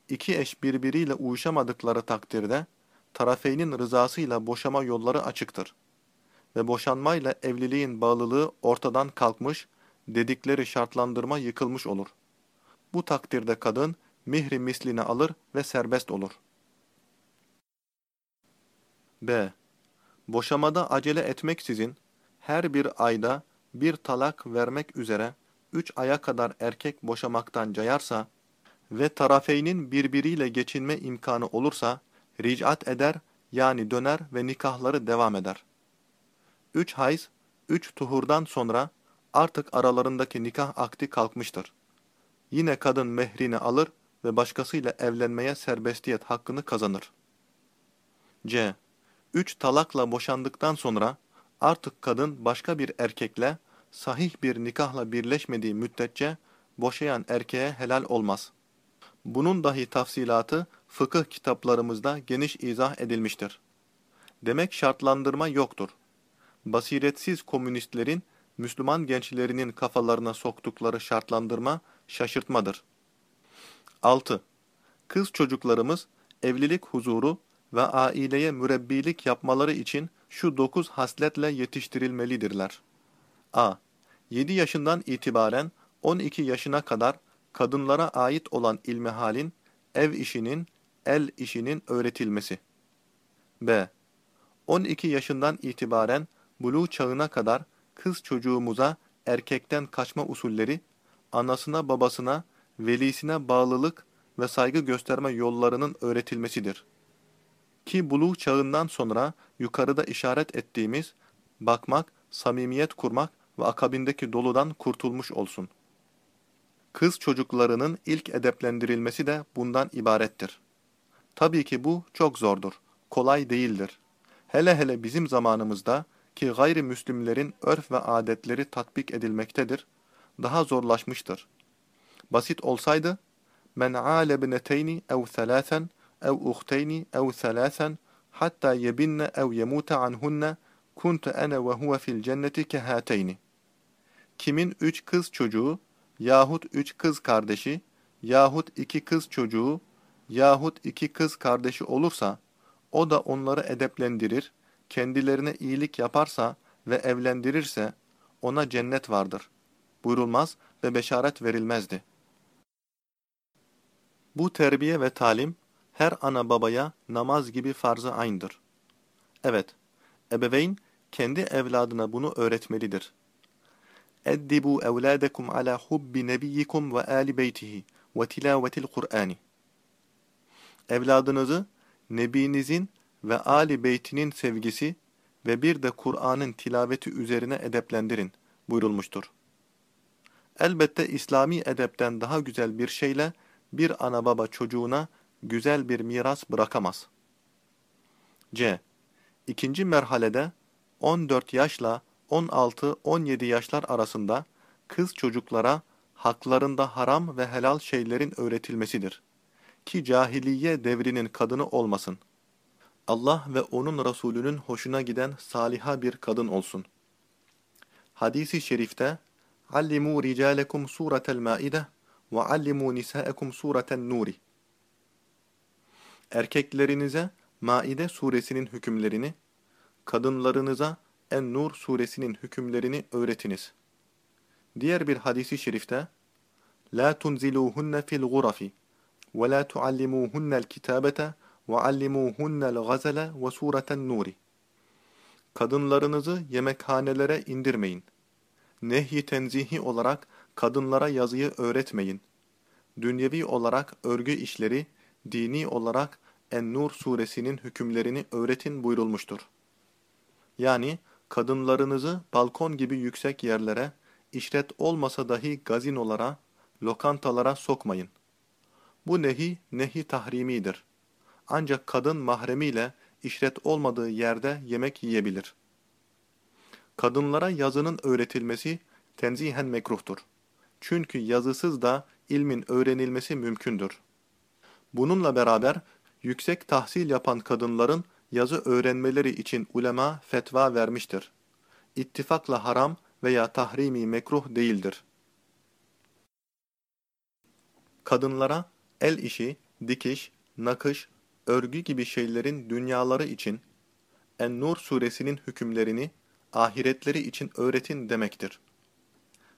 iki eş birbiriyle uyuşamadıkları takdirde, tarafeynin rızasıyla boşama yolları açıktır. Ve boşanmayla evliliğin bağlılığı ortadan kalkmış, dedikleri şartlandırma yıkılmış olur. Bu takdirde kadın, mihri mislini alır ve serbest olur. B. Boşamada acele etmeksizin, her bir ayda bir talak vermek üzere üç aya kadar erkek boşamaktan cayarsa ve tarafeynin birbiriyle geçinme imkanı olursa, ricat eder yani döner ve nikahları devam eder. Üç hayz, üç tuhurdan sonra artık aralarındaki nikah akdi kalkmıştır. Yine kadın mehrini alır ve başkasıyla evlenmeye serbestiyet hakkını kazanır. C. Üç talakla boşandıktan sonra artık kadın başka bir erkekle sahih bir nikahla birleşmediği müddetçe boşayan erkeğe helal olmaz. Bunun dahi tafsilatı fıkıh kitaplarımızda geniş izah edilmiştir. Demek şartlandırma yoktur. Basiretsiz komünistlerin Müslüman gençlerinin kafalarına soktukları şartlandırma şaşırtmadır. 6. Kız çocuklarımız evlilik huzuru ve aileye mürebbilik yapmaları için şu dokuz hasletle yetiştirilmelidirler. a. 7 yaşından itibaren 12 yaşına kadar kadınlara ait olan ilmihalin, ev işinin, el işinin öğretilmesi. B. 12 yaşından itibaren buluğ çağına kadar kız çocuğumuza erkekten kaçma usulleri, anasına babasına, velisine bağlılık ve saygı gösterme yollarının öğretilmesidir. Ki buluğ çağından sonra yukarıda işaret ettiğimiz bakmak, samimiyet kurmak ve akabindeki doludan kurtulmuş olsun. Kız çocuklarının ilk edeplendirilmesi de bundan ibarettir. Tabii ki bu çok zordur, kolay değildir. Hele hele bizim zamanımızda ki gayrimüslimlerin örf ve adetleri tatbik edilmektedir, daha zorlaşmıştır. Basit olsaydı, men âle bineteyni ev thelâthen ev uhteyni ev thelâthen hatta yebinne ev yemute anhunne kuntu ene ve huve fil cenneti kehateyni. Kimin üç kız çocuğu yahut üç kız kardeşi yahut iki kız çocuğu yahut iki kız kardeşi olursa o da onları edeplendirir, kendilerine iyilik yaparsa ve evlendirirse ona cennet vardır. Buyurulmaz ve beşaret verilmezdi. Bu terbiye ve talim her ana babaya namaz gibi farz-ı aynıdır. Evet, ebeveyn kendi evladına bunu öğretmelidir. Eddibu evladakum ala hubbi nebiyyikum ve ali beytihi ve tilavetil Kur'ani. Evladınızı Nebinizin ve Ali Beytinin sevgisi ve bir de Kur'an'ın tilaveti üzerine edeplendirin buyurulmuştur. Elbette İslami edepten daha güzel bir şeyle bir ana baba çocuğuna güzel bir miras bırakamaz. C. İkinci merhalede 14 yaşla 16-17 yaşlar arasında kız çocuklara haklarında haram ve helal şeylerin öğretilmesidir. Ki cahiliye devrinin kadını olmasın. Allah ve onun Resulünün hoşuna giden saliha bir kadın olsun. Hadis-i şerifte Allimu ricalekum suretel maide ve allimu nisaekum sureten nuri. Erkeklerinize Maide suresinin hükümlerini, kadınlarınıza En-Nur suresinin hükümlerini öğretiniz. Diğer bir hadisi şerifte La tunziluhunne fil gurafi ve la tuallimuhunnel kitabete gazele ve sureten nuri. Kadınlarınızı yemekhanelere indirmeyin. Nehi tenzihi olarak kadınlara yazıyı öğretmeyin. Dünyevi olarak örgü işleri, dini olarak En-Nur suresinin hükümlerini öğretin buyurulmuştur. Yani kadınlarınızı balkon gibi yüksek yerlere, işret olmasa dahi gazinolara, lokantalara sokmayın. Bu nehi, nehi tahrimidir. Ancak kadın mahremiyle işret olmadığı yerde yemek yiyebilir. Kadınlara yazının öğretilmesi tenzihen mekruhtur. Çünkü yazısız da ilmin öğrenilmesi mümkündür. Bununla beraber yüksek tahsil yapan kadınların yazı öğrenmeleri için ulema fetva vermiştir. İttifakla haram veya tahrimi mekruh değildir. Kadınlara el işi, dikiş, nakış, örgü gibi şeylerin dünyaları için En-Nur suresinin hükümlerini ahiretleri için öğretin demektir.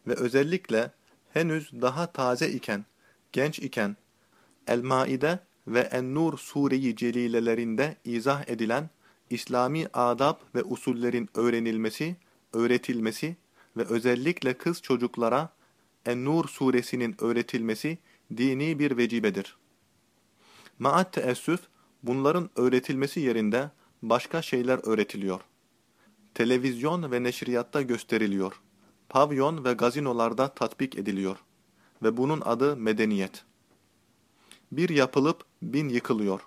Ve özellikle henüz daha taze iken, genç iken El-Maide ve En-Nur Sure-i Celilelerinde izah edilen İslami adab ve usullerin öğrenilmesi, öğretilmesi ve özellikle kız çocuklara En-Nur suresinin öğretilmesi dini bir vecibedir. Maat teessüf, bunların öğretilmesi yerinde başka şeyler öğretiliyor. Televizyon ve neşriyatta gösteriliyor. Pavyon ve gazinolarda tatbik ediliyor. Ve bunun adı medeniyet. Bir yapılıp bin yıkılıyor.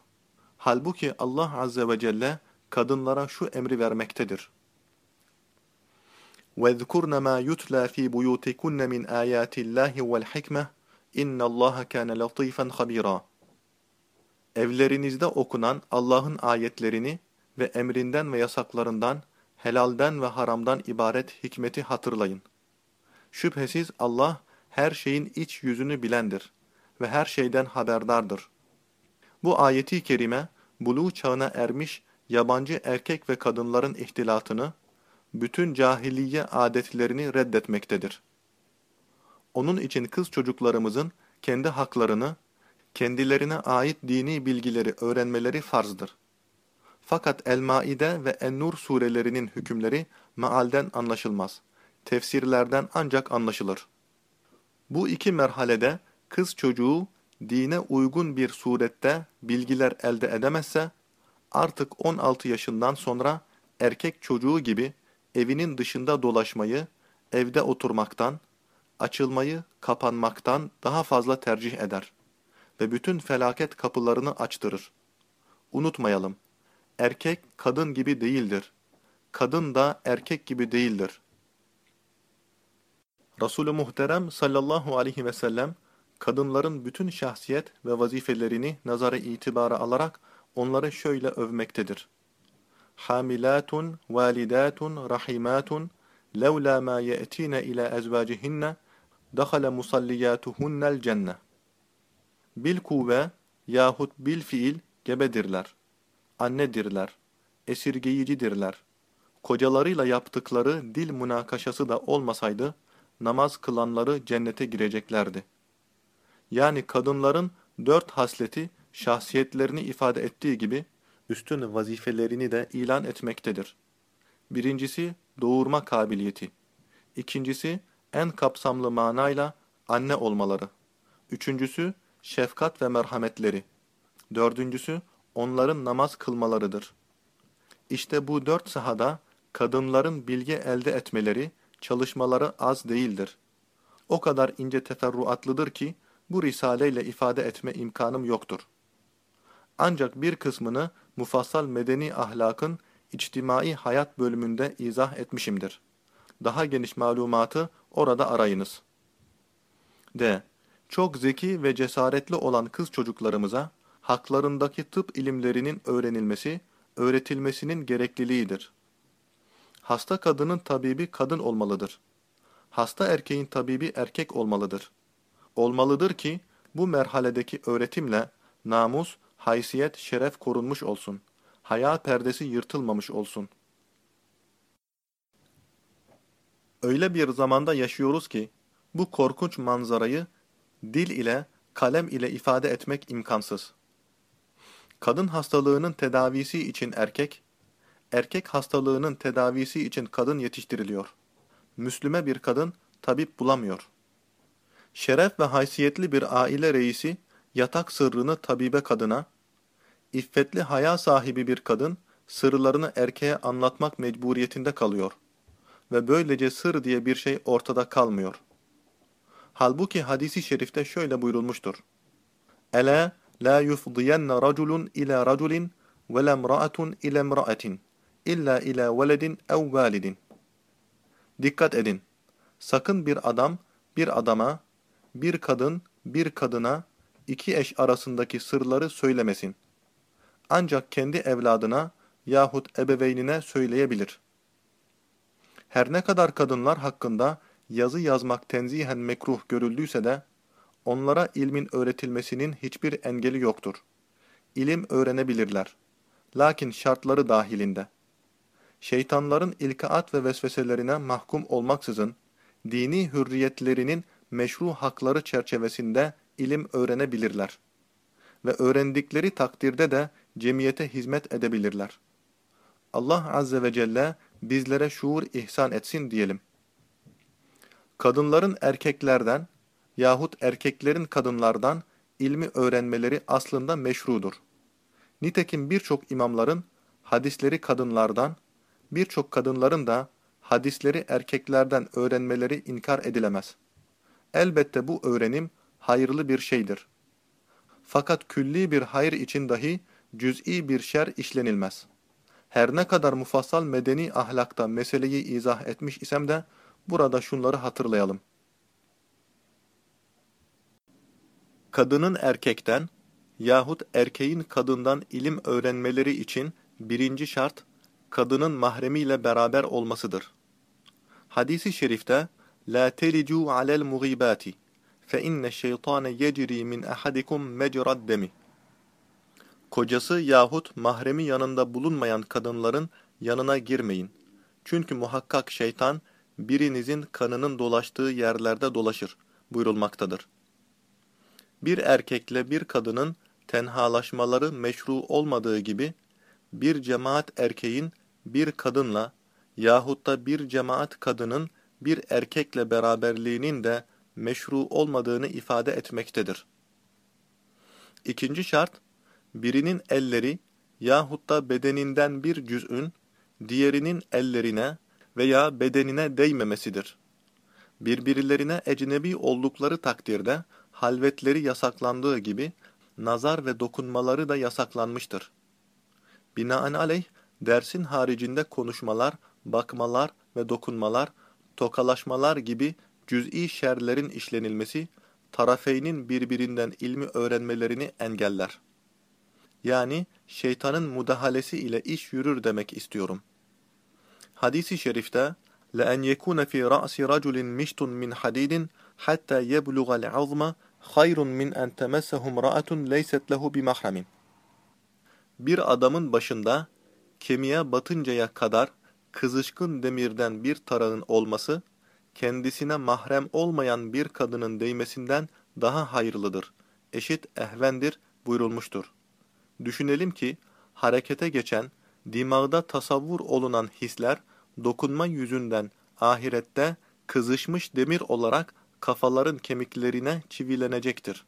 Halbuki Allah Azze ve Celle kadınlara şu emri vermektedir. وَاذْكُرْنَ مَا يُتْلَى ف۪ي بُيُوتِكُنَّ مِنْ آيَاتِ اللّٰهِ وَالْحِكْمَةِ اِنَّ اللّٰهَ كَانَ لَطِيفًا خَب۪يرًا Evlerinizde okunan Allah'ın ayetlerini ve emrinden ve yasaklarından, helalden ve haramdan ibaret hikmeti hatırlayın. Şüphesiz Allah her şeyin iç yüzünü bilendir ve her şeyden haberdardır. Bu ayeti kerime, buluğ çağına ermiş yabancı erkek ve kadınların ihtilatını, bütün cahiliye adetlerini reddetmektedir. Onun için kız çocuklarımızın kendi haklarını, kendilerine ait dini bilgileri öğrenmeleri farzdır. Fakat El-Maide ve En-Nur surelerinin hükümleri mealden anlaşılmaz. Tefsirlerden ancak anlaşılır. Bu iki merhalede kız çocuğu dine uygun bir surette bilgiler elde edemezse, artık 16 yaşından sonra erkek çocuğu gibi evinin dışında dolaşmayı, evde oturmaktan, açılmayı, kapanmaktan daha fazla tercih eder ve bütün felaket kapılarını açtırır. Unutmayalım, erkek kadın gibi değildir. Kadın da erkek gibi değildir. Resulü Muhterem sallallahu aleyhi ve sellem, kadınların bütün şahsiyet ve vazifelerini nazara itibara alarak onları şöyle övmektedir. Hamilatun, validatun, rahimatun, levla ma ye'tine ila ezvacihinne, dakhala musalliyatuhunnel cenne. Bil kuvve yahut bil fiil gebedirler, annedirler, esirgeyicidirler. Kocalarıyla yaptıkları dil münakaşası da olmasaydı, namaz kılanları cennete gireceklerdi. Yani kadınların dört hasleti şahsiyetlerini ifade ettiği gibi üstün vazifelerini de ilan etmektedir. Birincisi doğurma kabiliyeti. İkincisi en kapsamlı manayla anne olmaları. Üçüncüsü şefkat ve merhametleri. Dördüncüsü onların namaz kılmalarıdır. İşte bu dört sahada kadınların bilgi elde etmeleri, çalışmaları az değildir. O kadar ince teferruatlıdır ki bu risaleyle ifade etme imkanım yoktur. Ancak bir kısmını mufassal medeni ahlakın içtimai hayat bölümünde izah etmişimdir. Daha geniş malumatı orada arayınız. D. Çok zeki ve cesaretli olan kız çocuklarımıza haklarındaki tıp ilimlerinin öğrenilmesi, öğretilmesinin gerekliliğidir. Hasta kadının tabibi kadın olmalıdır. Hasta erkeğin tabibi erkek olmalıdır. Olmalıdır ki bu merhaledeki öğretimle namus, haysiyet, şeref korunmuş olsun. Haya perdesi yırtılmamış olsun. Öyle bir zamanda yaşıyoruz ki bu korkunç manzarayı dil ile, kalem ile ifade etmek imkansız. Kadın hastalığının tedavisi için erkek, erkek hastalığının tedavisi için kadın yetiştiriliyor. Müslüme bir kadın tabip bulamıyor. Şeref ve haysiyetli bir aile reisi yatak sırrını tabibe kadına, iffetli haya sahibi bir kadın sırlarını erkeğe anlatmak mecburiyetinde kalıyor ve böylece sır diye bir şey ortada kalmıyor. Halbuki hadisi şerifte şöyle buyurulmuştur. Ela la yufdiyenne raculun ila raculin ve lemra'atun ila emra'atin illa ila veledin ev validin. Dikkat edin. Sakın bir adam bir adama, bir kadın bir kadına iki eş arasındaki sırları söylemesin. Ancak kendi evladına yahut ebeveynine söyleyebilir. Her ne kadar kadınlar hakkında yazı yazmak tenzihen mekruh görüldüyse de, onlara ilmin öğretilmesinin hiçbir engeli yoktur. İlim öğrenebilirler. Lakin şartları dahilinde. Şeytanların ilkaat ve vesveselerine mahkum olmaksızın, dini hürriyetlerinin meşru hakları çerçevesinde ilim öğrenebilirler. Ve öğrendikleri takdirde de cemiyete hizmet edebilirler. Allah Azze ve Celle bizlere şuur ihsan etsin diyelim. Kadınların erkeklerden yahut erkeklerin kadınlardan ilmi öğrenmeleri aslında meşrudur. Nitekim birçok imamların hadisleri kadınlardan, birçok kadınların da hadisleri erkeklerden öğrenmeleri inkar edilemez. Elbette bu öğrenim hayırlı bir şeydir. Fakat külli bir hayır için dahi cüz'i bir şer işlenilmez. Her ne kadar mufassal medeni ahlakta meseleyi izah etmiş isem de Burada şunları hatırlayalım. Kadının erkekten yahut erkeğin kadından ilim öğrenmeleri için birinci şart kadının mahremiyle beraber olmasıdır. Hadis-i şerifte la telicu alel mugibati fe inne şeytane yecri min ahadikum mecrad demi. Kocası yahut mahremi yanında bulunmayan kadınların yanına girmeyin. Çünkü muhakkak şeytan birinizin kanının dolaştığı yerlerde dolaşır buyurulmaktadır. Bir erkekle bir kadının tenhalaşmaları meşru olmadığı gibi, bir cemaat erkeğin bir kadınla yahut da bir cemaat kadının bir erkekle beraberliğinin de meşru olmadığını ifade etmektedir. İkinci şart, birinin elleri yahut da bedeninden bir cüz'ün diğerinin ellerine veya bedenine değmemesidir. Birbirlerine ecnebi oldukları takdirde halvetleri yasaklandığı gibi nazar ve dokunmaları da yasaklanmıştır. Binaenaleyh dersin haricinde konuşmalar, bakmalar ve dokunmalar, tokalaşmalar gibi cüz'i şerlerin işlenilmesi, tarafeynin birbirinden ilmi öğrenmelerini engeller. Yani şeytanın mudahalesi ile iş yürür demek istiyorum. Hadis-i şerifte لَاَنْ يَكُونَ فِي رَأْسِ رَجُلٍ مِشْتٌ مِنْ حَدِيدٍ حَتَّى يَبْلُغَ الْعَظْمَ خَيْرٌ مِنْ اَنْ تَمَسَّهُ امْرَأَةٌ لَيْسَتْ لَهُ بِمَحْرَمٍ Bir adamın başında kemiğe batıncaya kadar kızışkın demirden bir tarağın olması, kendisine mahrem olmayan bir kadının değmesinden daha hayırlıdır, eşit ehvendir buyurulmuştur. Düşünelim ki, harekete geçen, dimağda tasavvur olunan hisler, dokunma yüzünden ahirette kızışmış demir olarak kafaların kemiklerine çivilenecektir.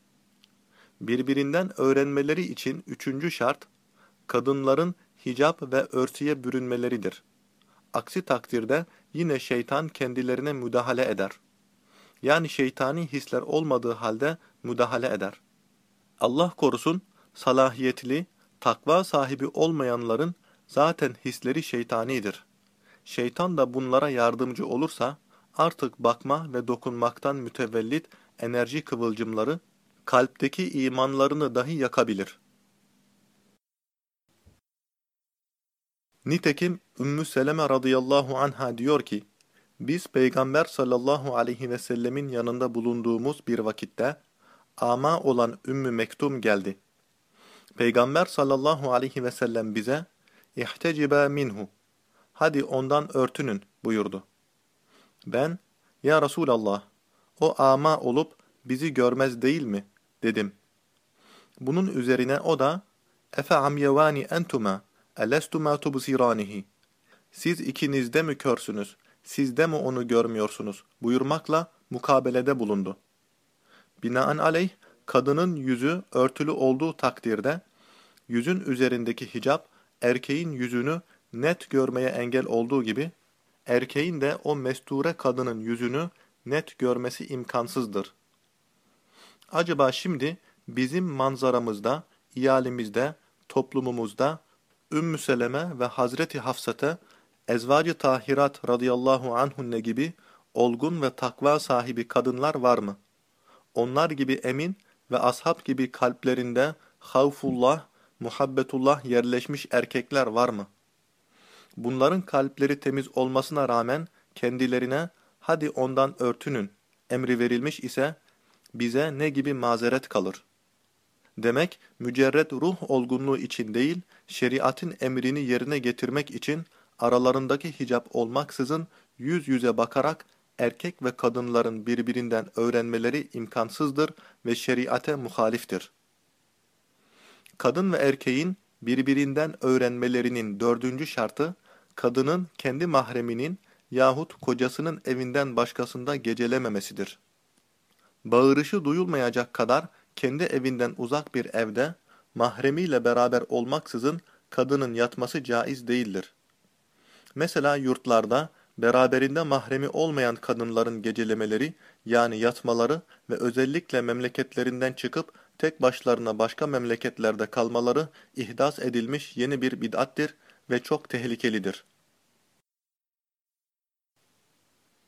Birbirinden öğrenmeleri için üçüncü şart, kadınların hicap ve örtüye bürünmeleridir. Aksi takdirde yine şeytan kendilerine müdahale eder. Yani şeytani hisler olmadığı halde müdahale eder. Allah korusun, salahiyetli, takva sahibi olmayanların zaten hisleri şeytanidir. Şeytan da bunlara yardımcı olursa, artık bakma ve dokunmaktan mütevellit enerji kıvılcımları, kalpteki imanlarını dahi yakabilir. Nitekim Ümmü Seleme radıyallahu anha diyor ki, biz Peygamber sallallahu aleyhi ve sellemin yanında bulunduğumuz bir vakitte, ama olan Ümmü Mektum geldi. Peygamber sallallahu aleyhi ve sellem bize, İhtecibe minhu, hadi ondan örtünün buyurdu. Ben, ya Resulallah, o ama olup bizi görmez değil mi? dedim. Bunun üzerine o da, Efe amyevani entuma, elestuma tubsiranihi. Siz ikiniz de mi körsünüz, siz de mi onu görmüyorsunuz buyurmakla mukabelede bulundu. Binaenaleyh, kadının yüzü örtülü olduğu takdirde, yüzün üzerindeki hicap, erkeğin yüzünü net görmeye engel olduğu gibi, erkeğin de o mesture kadının yüzünü net görmesi imkansızdır. Acaba şimdi bizim manzaramızda, iyalimizde, toplumumuzda Ümmü Seleme ve Hazreti Hafsate, Ezvacı Tahirat radıyallahu anhunne gibi olgun ve takva sahibi kadınlar var mı? Onlar gibi emin ve ashab gibi kalplerinde havfullah, muhabbetullah yerleşmiş erkekler var mı? Bunların kalpleri temiz olmasına rağmen kendilerine hadi ondan örtünün emri verilmiş ise bize ne gibi mazeret kalır? Demek mücerret ruh olgunluğu için değil, şeriatın emrini yerine getirmek için aralarındaki hicap olmaksızın yüz yüze bakarak erkek ve kadınların birbirinden öğrenmeleri imkansızdır ve şeriate muhaliftir. Kadın ve erkeğin birbirinden öğrenmelerinin dördüncü şartı, kadının kendi mahreminin yahut kocasının evinden başkasında gecelememesidir. Bağırışı duyulmayacak kadar kendi evinden uzak bir evde, mahremiyle beraber olmaksızın kadının yatması caiz değildir. Mesela yurtlarda, beraberinde mahremi olmayan kadınların gecelemeleri, yani yatmaları ve özellikle memleketlerinden çıkıp tek başlarına başka memleketlerde kalmaları ihdas edilmiş yeni bir bid'attir ve çok tehlikelidir.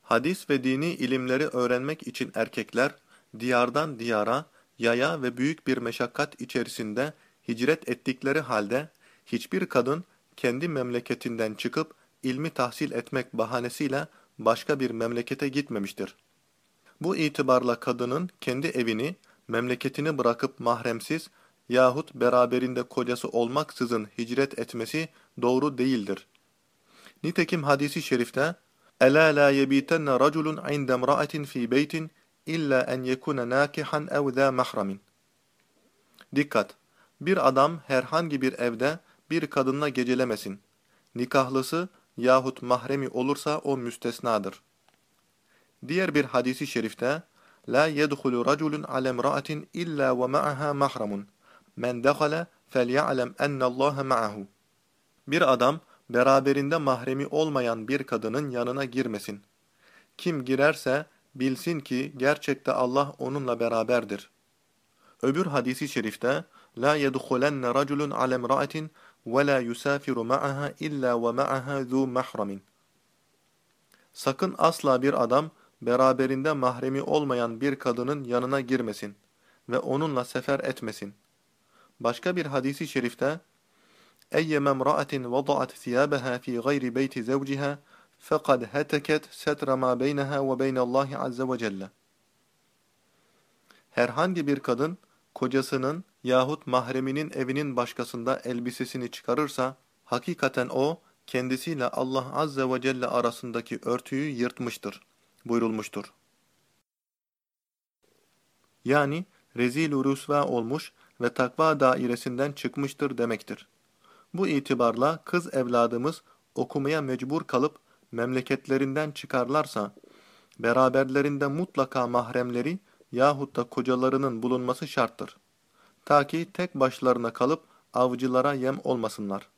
Hadis ve dini ilimleri öğrenmek için erkekler, diyardan diyara, yaya ve büyük bir meşakkat içerisinde hicret ettikleri halde, hiçbir kadın kendi memleketinden çıkıp ilmi tahsil etmek bahanesiyle başka bir memlekete gitmemiştir. Bu itibarla kadının kendi evini, memleketini bırakıp mahremsiz yahut beraberinde kocası olmaksızın hicret etmesi doğru değildir. Nitekim hadisi şerifte Ela la yebitenne raculun inde imra'atin fi beytin illa en yekuna nakihan ev za mahramin. Dikkat! Bir adam herhangi bir evde bir kadınla gecelemesin. Nikahlısı yahut mahremi olursa o müstesnadır. Diğer bir hadisi şerifte La yedhulu raculun ala imra'atin illa ve ma'aha mahramun. Men dakhala felya'lem ennallaha ma'ahu. Bir adam beraberinde mahremi olmayan bir kadının yanına girmesin. Kim girerse bilsin ki gerçekte Allah onunla beraberdir. Öbür hadisi şerifte La yedhulenne raculun ala imra'atin ve la yusafiru ma'aha illa ve ma'aha zu. Sakın asla bir adam beraberinde mahremi olmayan bir kadının yanına girmesin ve onunla sefer etmesin. Başka bir hadisi şerifte اَيَّمَ امْرَأَةٍ وَضَعَتْ ثِيَابَهَا ف۪ي غَيْرِ بَيْتِ زَوْجِهَا فَقَدْ هَتَكَتْ سَتْرَ مَا بَيْنَهَا وَبَيْنَ اللّٰهِ عَزَّ وَجَلَّ Herhangi bir kadın, kocasının yahut mahreminin evinin başkasında elbisesini çıkarırsa, hakikaten o, kendisiyle Allah Azze ve Celle arasındaki örtüyü yırtmıştır buyurulmuştur. Yani rezil rüsva olmuş ve takva dairesinden çıkmıştır demektir. Bu itibarla kız evladımız okumaya mecbur kalıp memleketlerinden çıkarlarsa, beraberlerinde mutlaka mahremleri yahut da kocalarının bulunması şarttır. Ta ki tek başlarına kalıp avcılara yem olmasınlar.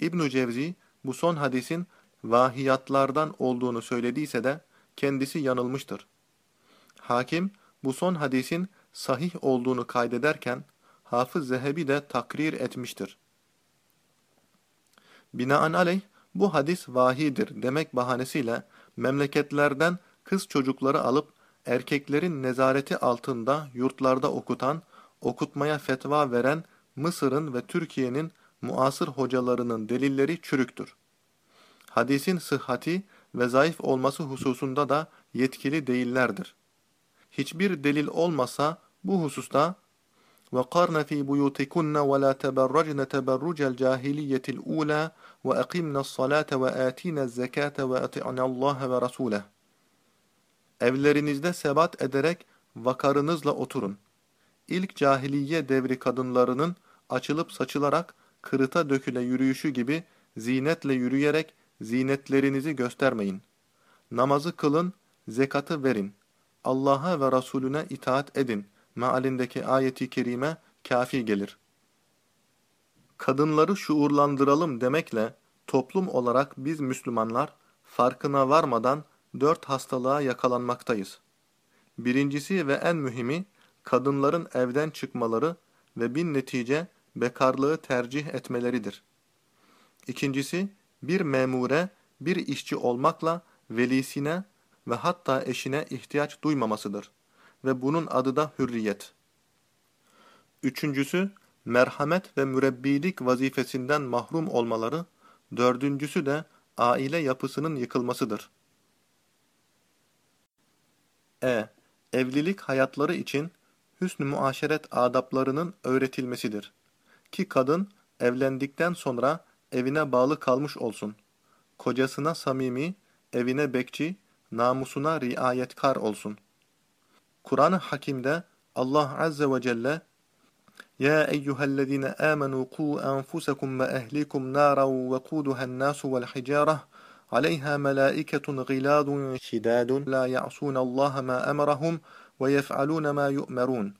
İbn-i Cevzi bu son hadisin vahiyatlardan olduğunu söylediyse de kendisi yanılmıştır. Hakim bu son hadisin sahih olduğunu kaydederken Hafız Zehebi de takrir etmiştir. Binaenaleyh bu hadis vahidir demek bahanesiyle memleketlerden kız çocukları alıp erkeklerin nezareti altında yurtlarda okutan, okutmaya fetva veren Mısır'ın ve Türkiye'nin muasır hocalarının delilleri çürüktür Hadisin sıhhati ve zayıf olması hususunda da yetkili değillerdir. Hiçbir delil olmasa bu hususta وَقَرْنَ ف۪ي بُيُوتِكُنَّ وَلَا تَبَرَّجْنَ تَبَرُّجَ الْجَاهِلِيَّةِ الْعُولَى وَأَقِمْنَ الصَّلَاةَ وَآتِينَ الزَّكَاةَ وَأَطِعْنَ اللّٰهَ وَرَسُولَهُ Evlerinizde sebat ederek vakarınızla oturun. İlk cahiliye devri kadınlarının açılıp saçılarak kırıta döküle yürüyüşü gibi zinetle yürüyerek zinetlerinizi göstermeyin. Namazı kılın, zekatı verin. Allah'a ve Resulüne itaat edin. Mealindeki ayeti kerime kafi gelir. Kadınları şuurlandıralım demekle toplum olarak biz Müslümanlar farkına varmadan dört hastalığa yakalanmaktayız. Birincisi ve en mühimi kadınların evden çıkmaları ve bin netice bekarlığı tercih etmeleridir. İkincisi bir memure, bir işçi olmakla velisine ve hatta eşine ihtiyaç duymamasıdır ve bunun adı da hürriyet. Üçüncüsü, merhamet ve mürebbilik vazifesinden mahrum olmaları, dördüncüsü de aile yapısının yıkılmasıdır. E. Evlilik hayatları için hüsn-ü muaşeret adaplarının öğretilmesidir. Ki kadın evlendikten sonra evine bağlı kalmış olsun. Kocasına samimi, evine bekçi, namusuna riayetkar olsun. Kur'an-ı Hakim'de Allah Azze ve Celle يا أيها الذين آمنوا قوا أنفسكم وأهليكم نارا وقودها الناس والحجارة عليها ملائكة غلاد شداد لا يعصون الله ما أمرهم ويفعلون ما يؤمرون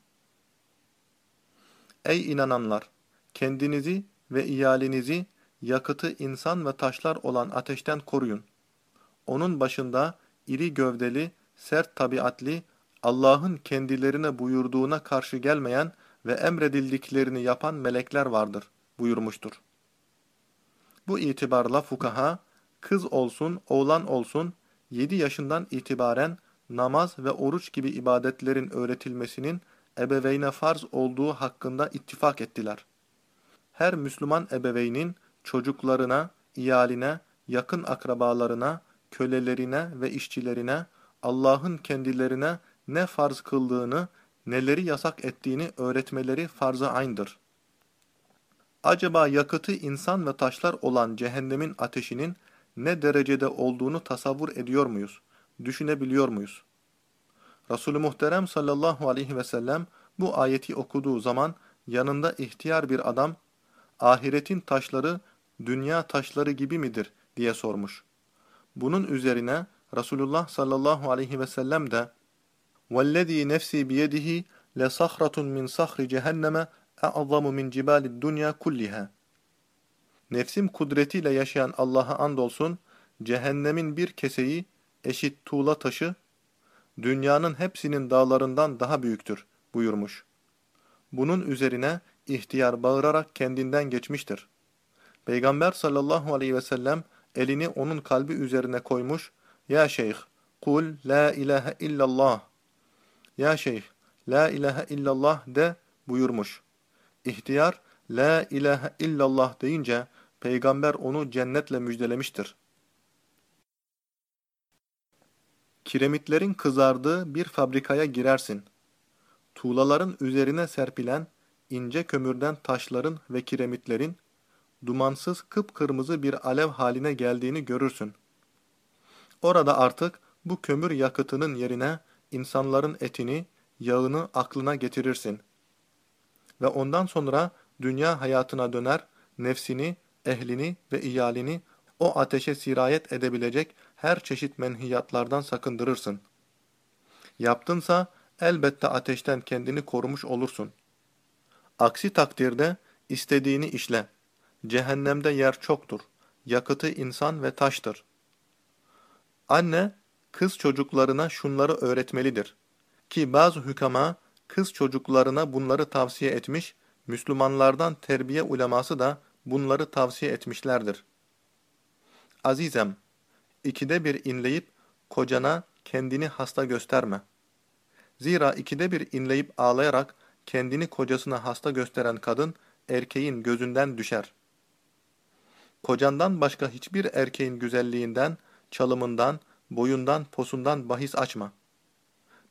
Ey inananlar! Kendinizi ve iyalinizi yakıtı insan ve taşlar olan ateşten koruyun. Onun başında iri gövdeli, sert tabiatli, Allah'ın kendilerine buyurduğuna karşı gelmeyen ve emredildiklerini yapan melekler vardır buyurmuştur. Bu itibarla fukaha, kız olsun, oğlan olsun, 7 yaşından itibaren namaz ve oruç gibi ibadetlerin öğretilmesinin ebeveyne farz olduğu hakkında ittifak ettiler. Her Müslüman ebeveynin çocuklarına, iyaline, yakın akrabalarına, kölelerine ve işçilerine, Allah'ın kendilerine ne farz kıldığını, neleri yasak ettiğini öğretmeleri farz-ı aynıdır. Acaba yakıtı insan ve taşlar olan cehennemin ateşinin ne derecede olduğunu tasavvur ediyor muyuz? Düşünebiliyor muyuz? Resulü Muhterem sallallahu aleyhi ve sellem bu ayeti okuduğu zaman yanında ihtiyar bir adam, ahiretin taşları dünya taşları gibi midir diye sormuş. Bunun üzerine Resulullah sallallahu aleyhi ve sellem de وَالَّذ۪ي نَفْسِي بِيَدِهِ لَصَخْرَةٌ مِنْ صَخْرِ جَهَنَّمَ اَعْظَمُ مِنْ جِبَالِ الدُّنْيَا كُلِّهَا Nefsim kudretiyle yaşayan Allah'a andolsun, cehennemin bir keseyi eşit tuğla taşı, dünyanın hepsinin dağlarından daha büyüktür buyurmuş. Bunun üzerine ihtiyar bağırarak kendinden geçmiştir. Peygamber sallallahu aleyhi ve sellem elini onun kalbi üzerine koymuş, Ya şeyh, kul la ilahe illallah. Ya şeyh, la ilahe illallah de buyurmuş. İhtiyar, la ilahe illallah deyince, Peygamber onu cennetle müjdelemiştir. Kiremitlerin kızardığı bir fabrikaya girersin. Tuğlaların üzerine serpilen ince kömürden taşların ve kiremitlerin dumansız kıpkırmızı bir alev haline geldiğini görürsün. Orada artık bu kömür yakıtının yerine insanların etini, yağını aklına getirirsin. Ve ondan sonra dünya hayatına döner, nefsini, ehlini ve iyalini o ateşe sirayet edebilecek her çeşit menhiyatlardan sakındırırsın. Yaptınsa elbette ateşten kendini korumuş olursun. Aksi takdirde istediğini işle. Cehennemde yer çoktur. Yakıtı insan ve taştır. Anne, kız çocuklarına şunları öğretmelidir. Ki bazı hükama kız çocuklarına bunları tavsiye etmiş, Müslümanlardan terbiye uleması da bunları tavsiye etmişlerdir. Azizem, ikide bir inleyip kocana kendini hasta gösterme. Zira ikide bir inleyip ağlayarak kendini kocasına hasta gösteren kadın erkeğin gözünden düşer. Kocandan başka hiçbir erkeğin güzelliğinden, çalımından, boyundan, posundan bahis açma.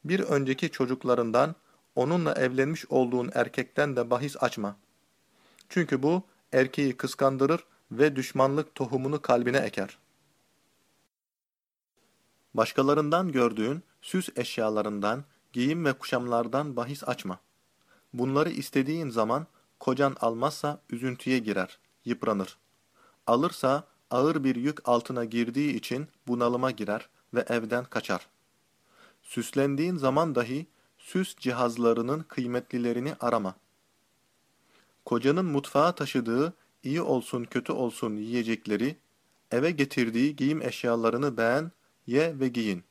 Bir önceki çocuklarından, onunla evlenmiş olduğun erkekten de bahis açma. Çünkü bu, erkeği kıskandırır ve düşmanlık tohumunu kalbine eker. Başkalarından gördüğün süs eşyalarından, giyim ve kuşamlardan bahis açma. Bunları istediğin zaman, kocan almazsa üzüntüye girer, yıpranır. Alırsa ağır bir yük altına girdiği için bunalıma girer ve evden kaçar. Süslendiğin zaman dahi süs cihazlarının kıymetlilerini arama. Kocanın mutfağa taşıdığı iyi olsun kötü olsun yiyecekleri, eve getirdiği giyim eşyalarını beğen, ye ve giyin.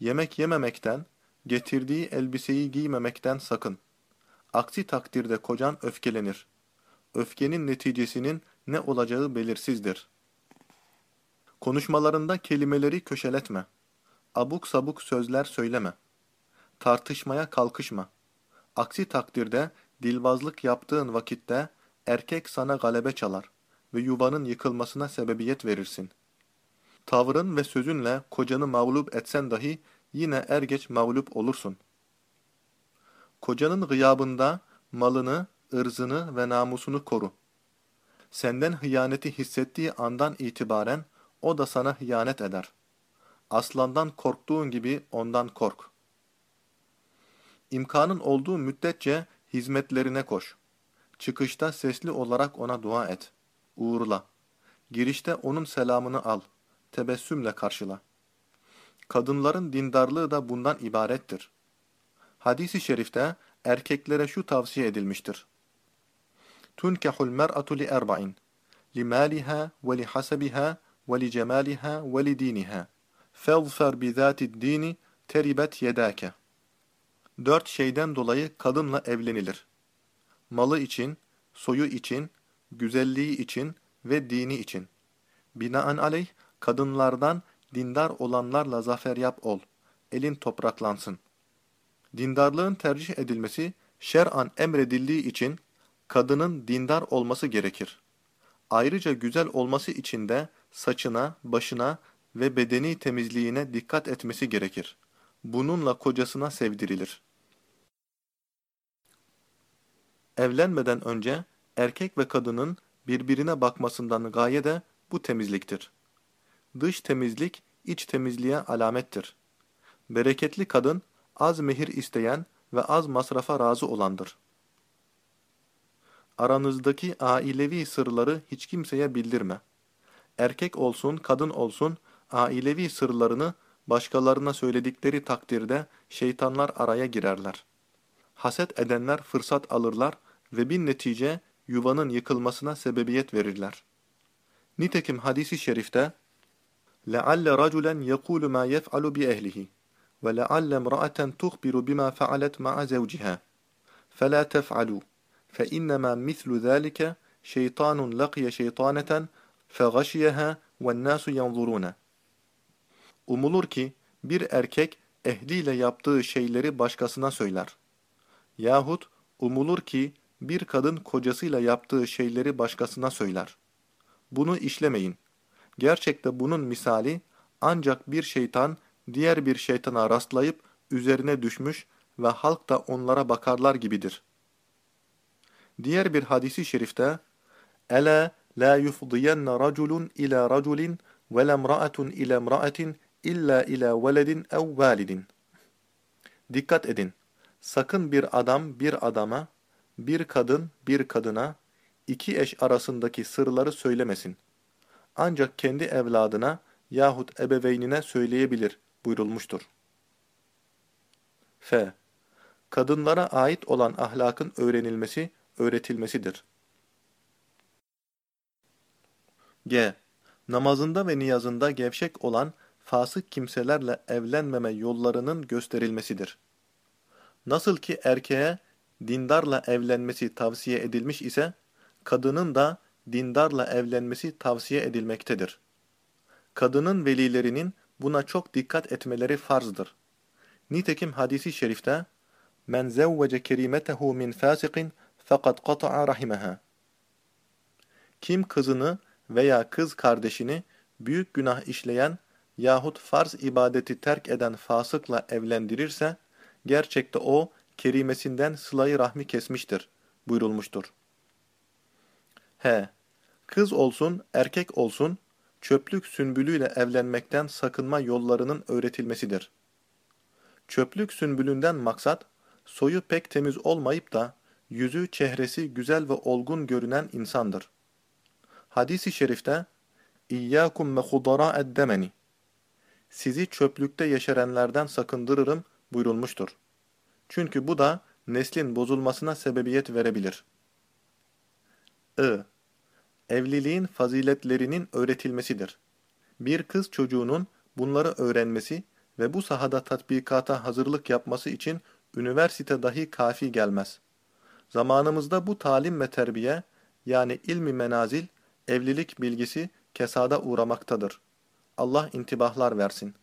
Yemek yememekten, getirdiği elbiseyi giymemekten sakın. Aksi takdirde kocan öfkelenir. Öfkenin neticesinin ne olacağı belirsizdir. Konuşmalarında kelimeleri köşeletme. Abuk sabuk sözler söyleme. Tartışmaya kalkışma. Aksi takdirde dilbazlık yaptığın vakitte erkek sana galebe çalar ve yuvanın yıkılmasına sebebiyet verirsin. Tavrın ve sözünle kocanı mağlup etsen dahi yine er geç mağlup olursun. Kocanın gıyabında malını, ırzını ve namusunu koru. Senden hıyaneti hissettiği andan itibaren o da sana hıyanet eder. Aslandan korktuğun gibi ondan kork. İmkanın olduğu müddetçe hizmetlerine koş. Çıkışta sesli olarak ona dua et. Uğurla. Girişte onun selamını al. Tebessümle karşıla. Kadınların dindarlığı da bundan ibarettir. Hadis-i şerifte erkeklere şu tavsiye edilmiştir. Tunkehul mer'atu li erba'in. Limaliha ve lihasabiha ve li cemaliha ve li diniha. Fezfer yedake. Dört şeyden dolayı kadınla evlenilir. Malı için, soyu için, güzelliği için ve dini için. Binaenaleyh kadınlardan dindar olanlarla zafer yap ol. Elin topraklansın. Dindarlığın tercih edilmesi şer'an emredildiği için kadının dindar olması gerekir. Ayrıca güzel olması için de saçına, başına ve bedeni temizliğine dikkat etmesi gerekir. Bununla kocasına sevdirilir. Evlenmeden önce erkek ve kadının birbirine bakmasından gaye de bu temizliktir. Dış temizlik iç temizliğe alamettir. Bereketli kadın az mehir isteyen ve az masrafa razı olandır. Aranızdaki ailevi sırları hiç kimseye bildirme. Erkek olsun, kadın olsun, ailevi sırlarını başkalarına söyledikleri takdirde şeytanlar araya girerler. Haset edenler fırsat alırlar ve bir netice yuvanın yıkılmasına sebebiyet verirler. Nitekim hadisi şerifte لَعَلَّ رَجُلًا يَقُولُ مَا يَفْعَلُ بِأَهْلِهِ وَلَعَلَّ امْرَأَةً تُخْبِرُ بِمَا فَعَلَتْ مَعَ زَوْجِهَا فَلَا تَفْعَلُوا فَإِنَّمَا مِثْلُ ذَلِكَ شَيْطَانٌ لَقِيَ شَيْطَانَةً فَغَشِيَهَا وَالنَّاسُ يَنْظُرُونَ Umulur ki bir erkek ehliyle yaptığı şeyleri başkasına söyler. Yahut umulur ki bir kadın kocasıyla yaptığı şeyleri başkasına söyler. Bunu işlemeyin. Gerçekte bunun misali ancak bir şeytan diğer bir şeytana rastlayıp üzerine düşmüş ve halk da onlara bakarlar gibidir. Diğer bir hadisi şerifte Ela la yufdiyenne raculun ila raculin ve lemra'atun ila emra'atin illa ila veledin ev validin. Dikkat edin. Sakın bir adam bir adama, bir kadın bir kadına, iki eş arasındaki sırları söylemesin. Ancak kendi evladına yahut ebeveynine söyleyebilir buyurulmuştur. F. Kadınlara ait olan ahlakın öğrenilmesi, öğretilmesidir. G. Namazında ve niyazında gevşek olan fasık kimselerle evlenmeme yollarının gösterilmesidir. Nasıl ki erkeğe dindarla evlenmesi tavsiye edilmiş ise, kadının da dindarla evlenmesi tavsiye edilmektedir. Kadının velilerinin buna çok dikkat etmeleri farzdır. Nitekim hadisi şerifte, Men zevvece kerimetehu min fasikin fakat qata'a rahimeha. Kim kızını veya kız kardeşini büyük günah işleyen yahut farz ibadeti terk eden fasıkla evlendirirse, gerçekte o, kerimesinden sılayı rahmi kesmiştir, buyurulmuştur. H. Kız olsun, erkek olsun, çöplük sünbülüyle evlenmekten sakınma yollarının öğretilmesidir. Çöplük sünbülünden maksat, soyu pek temiz olmayıp da, yüzü çehresi güzel ve olgun görünen insandır. Hadis-i şerifte, İyyâkum ve hudarâ'ed demeni sizi çöplükte yeşerenlerden sakındırırım buyurulmuştur. Çünkü bu da neslin bozulmasına sebebiyet verebilir. I. Evliliğin faziletlerinin öğretilmesidir. Bir kız çocuğunun bunları öğrenmesi ve bu sahada tatbikata hazırlık yapması için üniversite dahi kafi gelmez. Zamanımızda bu talim ve terbiye, yani ilmi menazil, evlilik bilgisi kesada uğramaktadır. Allah intibahlar versin.